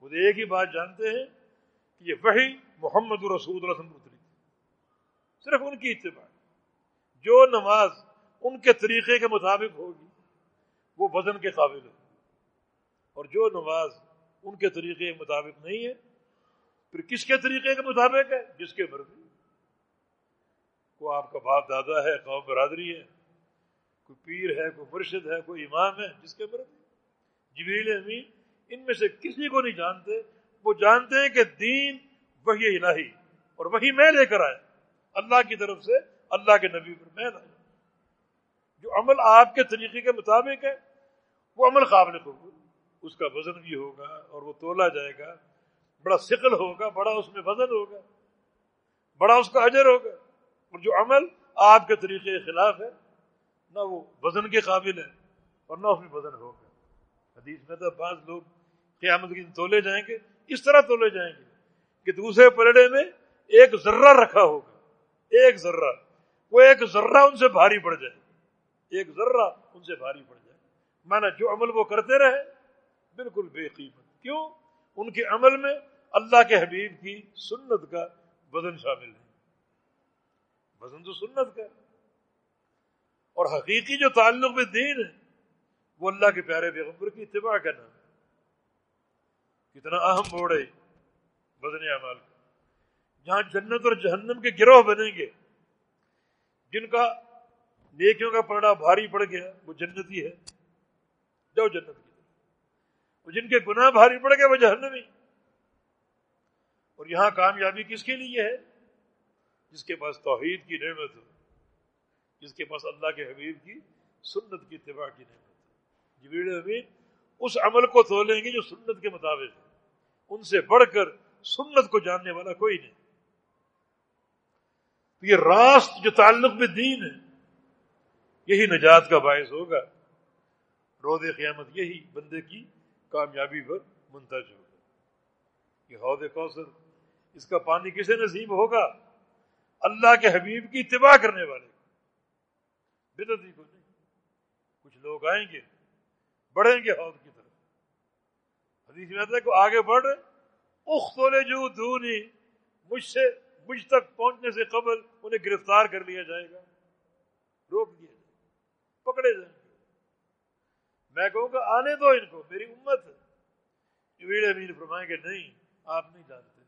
Speaker 1: خود ایک ہی بات جانتے ہیں کہ یہ وہی محمد رسول رسم اتری صرف ان کی اتباع۔ جو نماز ان کے طریقے کے مطابق ہوگی، وہ وزن کے قابل ہے اور جو نماز ان کے طریقے کے مطابق نہیں ہے، پھر کس کے طریقے کے مطابق ہے؟ جس کے مرضی۔ کوئی آپ کا باپ دادا ہے، قوم برادری ہے کوئی پیر ہے، کوئی مرشد ہے، کوئی امام ہے، جس کے مرضی جبیل امین ان میں سے کسی کو نہیں جانتے۔ وہ جانتے ہیں کہ دین وہی الہی اور وہی میں لے کر آیا اللہ کی طرف سے اللہ کے نبی پر میں لایا جو عمل آپ کے طریقے کے مطابق ہے، وہ عمل قابل ہوگا اس کا وزن بھی ہوگا اور وہ تولا جائے گا۔ بڑا سکل ہوگا، بڑا اس میں وزن ہوگا۔ بڑا اس کا اجر ہوگا۔ اور جو عمل آپ کے طریقے کے خلاف ہے نہ وہ وزن کے قابل ہے اور نہ اس میں وزن ہوگا حدیث میں تو بعض لوگ قیامت کے دن تولے جائیں گے، اس طرح تولے جائیں گے کہ دوسرے پلڑے میں ایک ذرہ رکھا ہوگا۔ ایک ذرہ۔ وہ ایک ذرہ ان سے بھاری پڑ جائے۔ ایک ذرہ ان سے بھاری پڑ جائے۔ مانا جو عمل وہ کرتے رہے، بالکل بے قیمت۔ کیوں؟ ان کے عمل میں اللہ کے حبیب کی سنت کا وزن شامل ہے۔ وزن تو سنت کا۔ اور حقیقی جو تعلق میں دین ہے، وہ اللہ کے پیارے پیغمبر کی اتباع کا نام کتنا اہم موڑ ہے وزن اعمال کا۔ جہاں جنت اور جہنم کے گروہ بنیں گے، جن کا نیکیوں کا پڑا بھاری پڑ گیا، وہ جنتی ہے۔ جاؤ جنت کی وہ جن کے گناہ بھاری پڑ گئے، وہ جہنمی۔ اور یہاں کامیابی کس کے لیے ہے؟ جس کے پاس توحید کی نعمت ہو۔ جس کے پاس اللہ کے حبیب کی سنت کی اتباع کی نعمت ہو جبیڑ حبیب اس عمل کو تولیں گے جو سنت کے مطابق ہے۔ ان سے بڑھ کر سنت کو جاننے والا کوئی نہیں۔ یہ راست جو تعلق میں دین ہے، یہی نجات کا باعث ہوگا۔ روز قیامت یہی بندے کی کامیابی پر منتج ہوگا۔ یہ عہدے کوثر، اس کا پانی کسے نصیب ہوگا؟ اللہ کے حبیب کی اتباع کرنے والے بدتی کو نہیں۔ کچھ لوگ آئیں گے، بڑھیں گے حوض کی طرف۔ حدیث میں آتا ہے کہ آگے بڑھ اختولے جو دونی مجھ سے، مجھ تک پہنچنے سے قبل انہیں گرفتار کر لیا جائے گا۔ روک دیا جائے گا۔ پکڑے جائیں گے۔ میں کہوں گا، آنے دو ان کو، میری امت ہے۔ ویڑے امین فرمائیں گے، نہیں، آپ نہیں جانتے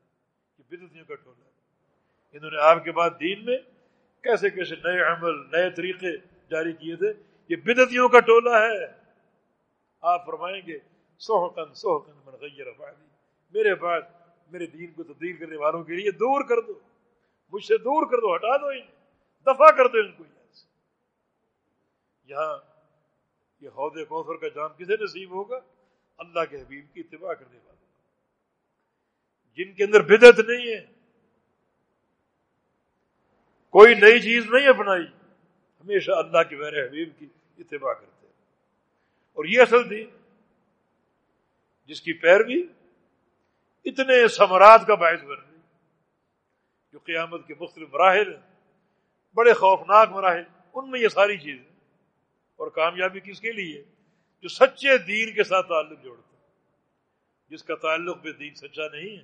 Speaker 1: کہ بدتیوں کا ٹولہ ہے۔ انہوں نے آپ کے بعد دین میں کیسے کیسے نئے عمل، نئے طریقے جاری کیے تھے یہ بدتیوں کا ٹولہ ہے۔ آپ فرمائیں گے سوحقن سوحقن من غیر بعدی میرے بعد میرے دین کو تبدیل کرنے والوں کے لیے دور کر دو۔ مجھ سے دور کر دو، ہٹا دو انہیں۔ دفاع کر دو ان کو یہاں یہ عہد کوثر کا جام کسے نصیب ہوگا؟ اللہ کے حبیب کی اتباع کرنے والے جن کے اندر بدت نہیں ہے، کوئی نئی چیز نہیں اپنائی۔ ہمیشہ اللہ کے بیر حبیب کی اتباع کرتے ہیں۔ اور یہ اصل دین، جس کی پیروی اتنے ثمرات کا باعث بن رہی، جو قیامت کے مختلف مراحل ہیں، بڑے خوفناک مراحل، ان میں یہ ساری چیزیں اور کامیابی کس کے لیے؟ جو سچے دین کے ساتھ تعلق جوڑتا ہے جس کا تعلق بھی دین سچا نہیں ہے،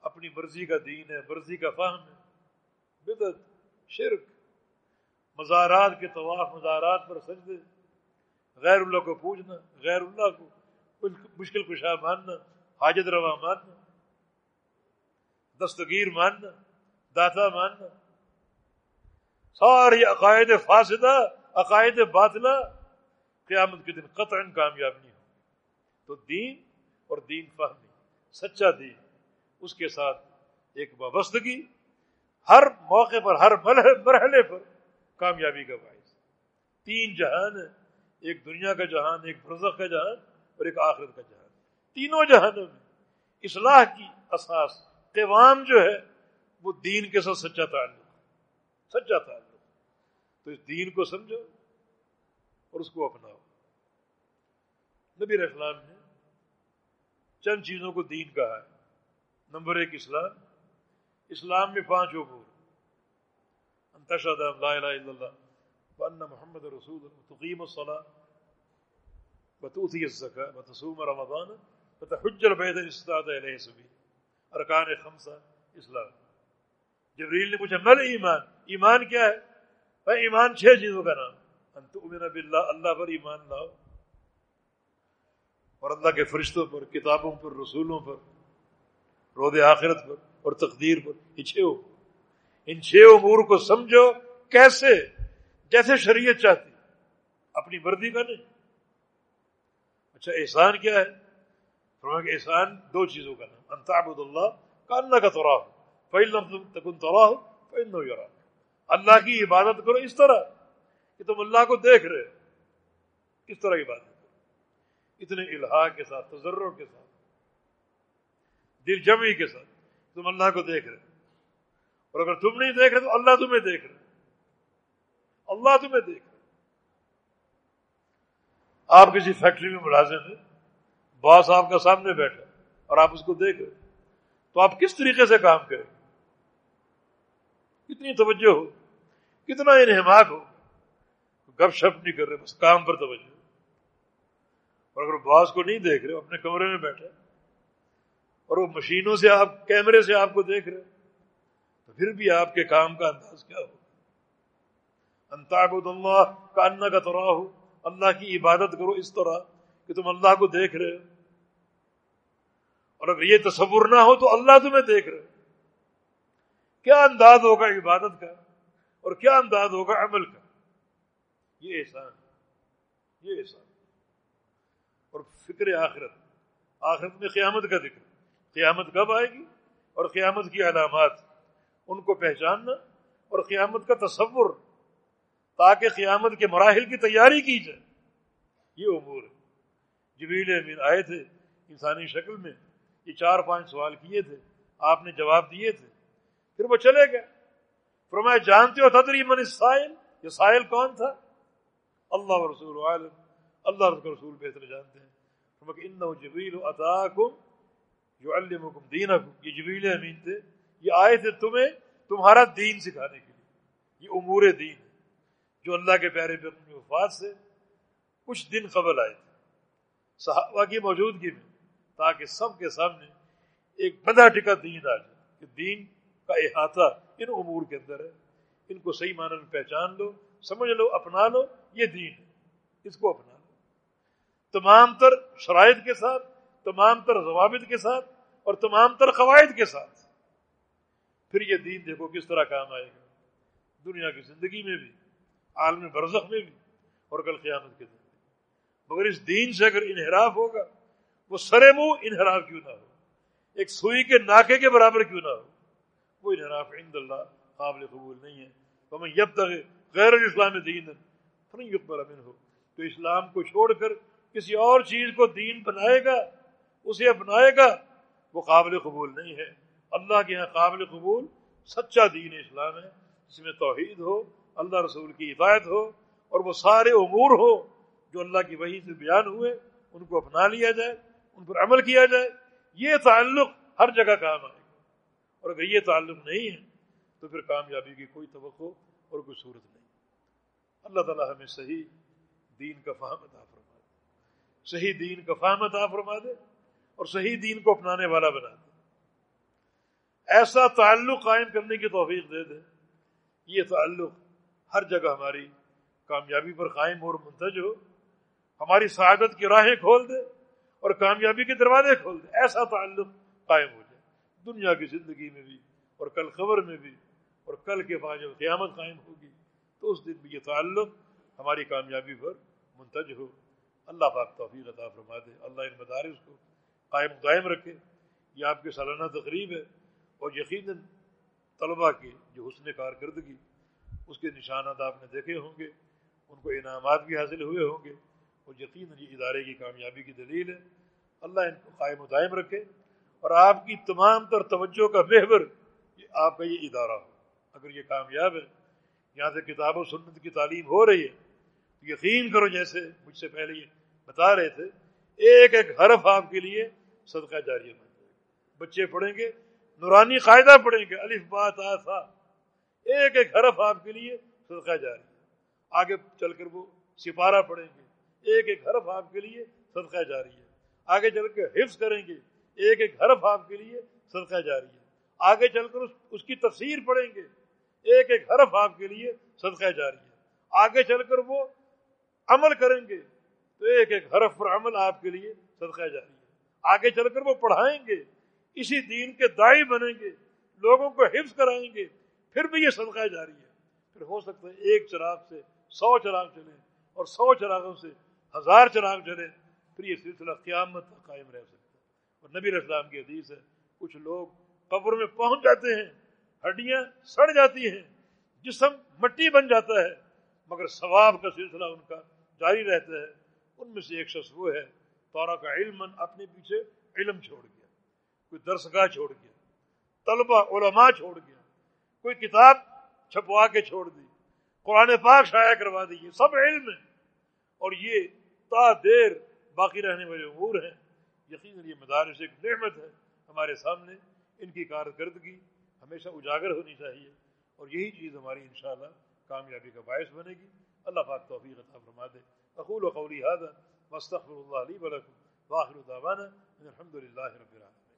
Speaker 1: اپنی مرضی کا دین ہے، مرضی کا فہم ہے بدت شرک مزارات کے طواف، مزارات پر سجدے، غیر اللہ کو پوجنا، غیر اللہ کو مشکل کشا ماننا، حاجت روا ماننا، دستگیر ماننا، داتا ماننا، ساری عقائد فاسدہ، عقائد باطلا قیامت کے دن قطع کامیاب نہیں ہو تو دین اور دین فہمی، سچا دین، اس کے ساتھ ایک وابستگی، ہر موقع پر، ہر مرحلے پر کامیابی کا باعث۔ تین جہان ہے ایک دنیا کا جہان، ایک برزخ کا جہان اور ایک آخرت کا جہان۔ تینوں جہانوں میں اصلاح کی اساس، قوام جو ہے، وہ دین کے ساتھ سچا تعلق سچا تعلق۔ تو اس دین کو سمجھو اور اس کو اپناؤ۔ نبی اسلام نے چند چیزوں کو دین کہا ہے۔ نمبر ایک، اسلام۔ اسلام میں پانچ امور انتشد لا الہ الا اللہ وان محمد رسول تقیم الصلاة وتؤتی الزکاة وتصوم رمضان وتحج البیت استاد علیہ سبیل ارکان خمسہ اسلام جبریل نے پوچھا، مل ایمان؟ ایمان کیا ہے؟ بھائی، ایمان چھ چیزوں کا نام انتؤمن باللہ اللہ پر ایمان لاؤ۔ اور اللہ کے فرشتوں پر، کتابوں پر، رسولوں پر، رود آخرت پر اور تقدیر پر، یہ چھ ان چھ امور کو سمجھو کیسے؟ جیسے شریعت چاہتی۔ اپنی مرضی کا نہیں۔ اچھا احسان کیا ہے؟ فرما کہ احسان دو چیزوں کا نام۔ انتعبد اللہ کا اللہ کا تو راہ فَإِن تکن تراہ فَإِنَّهُ يَرَاكَ اللہ کی عبادت کرو اس طرح کہ تم اللہ کو دیکھ رہے اس طرح عبادت کرو۔ اتنے الحا کے ساتھ تجروں کے ساتھ، دل جمعی کے ساتھ تم اللہ کو دیکھ رہے اور اگر تم نہیں دیکھ رہے تو اللہ تمہیں دیکھ رہے اللہ تمہیں دیکھ رہے آپ کسی فیکٹری میں ملازم ہیں، باس آپ کا سامنے بیٹھا اور آپ اس کو دیکھ رہے تو آپ کس طریقے سے کام کریں کتنی توجہ ہو، کتنا انہماک ہو۔ گپ شپ نہیں کر رہے، بس کام پر توجہ۔ اور اگر باس کو نہیں دیکھ رہے اپنے کمرے میں بیٹھے اور وہ مشینوں سے آپ، کیمرے سے آپ کو دیکھ رہے پھر بھی آپ کے کام کا انداز کیا ہو اللہ کا انا کا طرح ہو اللہ کی عبادت کرو اس طرح کہ تم اللہ کو دیکھ رہے ہو۔ اور اگر یہ تصور نہ ہو تو اللہ تمہیں دیکھ رہے کیا انداز ہوگا عبادت کا اور کیا انداز ہوگا عمل کا؟ یہ احسان یہ احسان اور فکر آخرت آخرت میں قیامت کا ذکر۔ قیامت کب آئے گی؟ اور قیامت کی علامات۔ ان کو پہچاننا اور قیامت کا تصور، تاکہ قیامت کے مراحل کی تیاری کی جائے۔ یہ امور ہے جبیل امین آئے تھے انسانی شکل میں، یہ چار پانچ سوال کیے تھے، آپ نے جواب دیے تھے۔ پھر وہ چلے گئے۔ فرمایا، جانتے ہو تدری من سائل یہ سائل کون تھا؟ اللہ رسول عالم۔ اللہ رسول بہتر جانتے ہیں۔ جبیل جو المکم دین یہ جبیل امین تھے۔ یہ آئے تھے تمہیں تمہارا دین سکھانے کے لیے۔ یہ امور دین ہے۔ جو اللہ کے پیارے پہ اپنی وفات سے کچھ دن قبل آئے تھے۔ صحابہ کی موجودگی میں تاکہ سب کے سامنے ایک بندہ ٹکا دین آ جائے کہ دین کا احاطہ ان امور کے اندر ہے۔ ان کو صحیح معنی میں پہچان لو، سمجھ لو، اپنا لو، یہ دین ہے۔ اس کو اپنا لو۔ تمام تر شرائط کے ساتھ، تمام تر ضوابط کے ساتھ اور تمام تر قواعد کے ساتھ۔ پھر یہ دین دیکھو کس طرح کام آئے گا۔ دنیا کی زندگی میں بھی، عالم برزخ میں بھی اور کل قیامت کے دن۔ مگر اس دین سے اگر انحراف ہوگا، وہ سرے منہ انحراف کیوں نہ ہو؟ ایک سوئی کے ناکے کے برابر کیوں نہ ہو؟ کوئی انحراف عند اللہ قابل قبول نہیں ہے۔ تو میں جب تک غیر الاسلام دین فن امن ہو تو اسلام کو چھوڑ کر کسی اور چیز کو دین بنائے گا، اسے اپنائے گا، وہ قابل قبول نہیں ہے۔ اللہ کے یہاں قابل قبول، سچا دین اسلام ہے، جس میں توحید ہو، اللہ رسول کی ہدایت ہو، اور وہ سارے امور ہو جو اللہ کی وحی سے بیان ہوئے، ان کو اپنا لیا جائے، ان پر عمل کیا جائے، یہ تعلق ہر جگہ کام آئے گا۔ اور اگر یہ تعلق نہیں ہے، تو پھر کامیابی کی کوئی توقع اور کوئی صورت نہیں۔ اللہ تعالیٰ ہمیں صحیح دین کا فہم عطا فرما دے صحیح دین کا فہم عطا فرما دے اور صحیح دین کو اپنانے والا بنا دے۔ ایسا تعلق قائم کرنے کی توفیق دے دے۔ یہ تعلق ہر جگہ ہماری کامیابی پر قائم اور منتج ہو۔ ہماری سعادت کی راہیں کھول دے اور کامیابی کے دروازے کھول دے۔ ایسا تعلق قائم ہو جائے۔ دنیا کی زندگی میں بھی اور کل خبر میں بھی اور کل کے بعد جب قیامت قائم ہوگی تو اس دن بھی یہ تعلق ہماری کامیابی پر منتج ہو۔ اللہ پاک توفیق عطا فرما دے۔ اللہ ان مدارس کو قائم قائم رکھے۔ یہ آپ کے سالانہ تقریب ہے۔ اور یقیناً طلباء کی جو حسن کارکردگی، اس کے نشانات آپ نے دیکھے ہوں گے، ان کو انعامات بھی حاصل ہوئے ہوں گے اور یقیناً یہ ادارے کی کامیابی کی دلیل ہے۔ اللہ ان کو قائم و دائم رکھے اور آپ کی تمام تر توجہ کا محور آپ کا یہ ادارہ ہو۔ اگر یہ کامیاب ہے، یہاں سے کتاب و سنت کی تعلیم ہو رہی ہے، تو یقین کرو جیسے مجھ سے پہلے یہ بتا رہے تھے، ایک ایک حرف آپ کے لیے صدقہ جاریہ بن جائے بچے پڑھیں گے نورانی قاعدہ پڑھیں گے، الف بات آسا ایک ایک حرف آپ کے لیے صدقہ جاری آگے چل کر وہ سپارہ پڑھیں گے۔ ایک ایک حرف آپ کے لیے صدقہ جاری ہے۔ آگے چل کے حفظ کریں گے۔ ایک ایک حرف آپ کے لیے صدقہ جاری ہے۔ آگے چل کر اس اس کی تفسیر پڑھیں گے۔ ایک ایک حرف آپ کے لیے صدقہ جاری ہے۔ آگے چل کر وہ عمل کریں گے۔ تو ایک ایک حرف پر عمل آپ کے لیے صدقہ جاری ہے۔ آگے چل کر وہ پڑھائیں گے۔ اسی دین کے دائی بنیں گے، لوگوں کو حفظ کرائیں گے، پھر بھی یہ صدقہ جاری ہے۔ پھر ہو سکتا ہے ایک چراغ سے سو چراغ چلے اور سو چراغوں سے ہزار چراغ چلے پھر یہ سلسلہ قیامت قائم رہ سکتا ہے۔ اور نبی اسلام کی حدیث ہے، کچھ لوگ قبر میں پہنچ جاتے ہیں، ہڈیاں سڑ جاتی ہیں، جسم مٹی بن جاتا ہے، مگر ثواب کا سلسلہ ان کا جاری رہتا ہے۔ ان میں سے ایک شخص وہ ہے تورا کا علم اپنے پیچھے علم چھوڑ گیا۔ کوئی درسگاہ چھوڑ گیا، طلبہ، علماء چھوڑ گیا، کوئی کتاب چھپوا کے چھوڑ دی، قرآن پاک شائع کروا دی، یہ سب علم ہے۔ اور یہ تا دیر باقی رہنے والے امور ہیں۔ یقیناً یہ مدارس ایک نعمت ہے ہمارے سامنے، ان کی کارکردگی ہمیشہ اجاگر ہونی چاہیے۔ اور یہی چیز ہماری انشاءاللہ کامیابی کا باعث بنے گی۔ اللہ پاک توفیق عطا فرما دے۔ اقول و قولی هذا واستغفر الله لي ولكم واخر دعوانا الحمد لله رب العالمين۔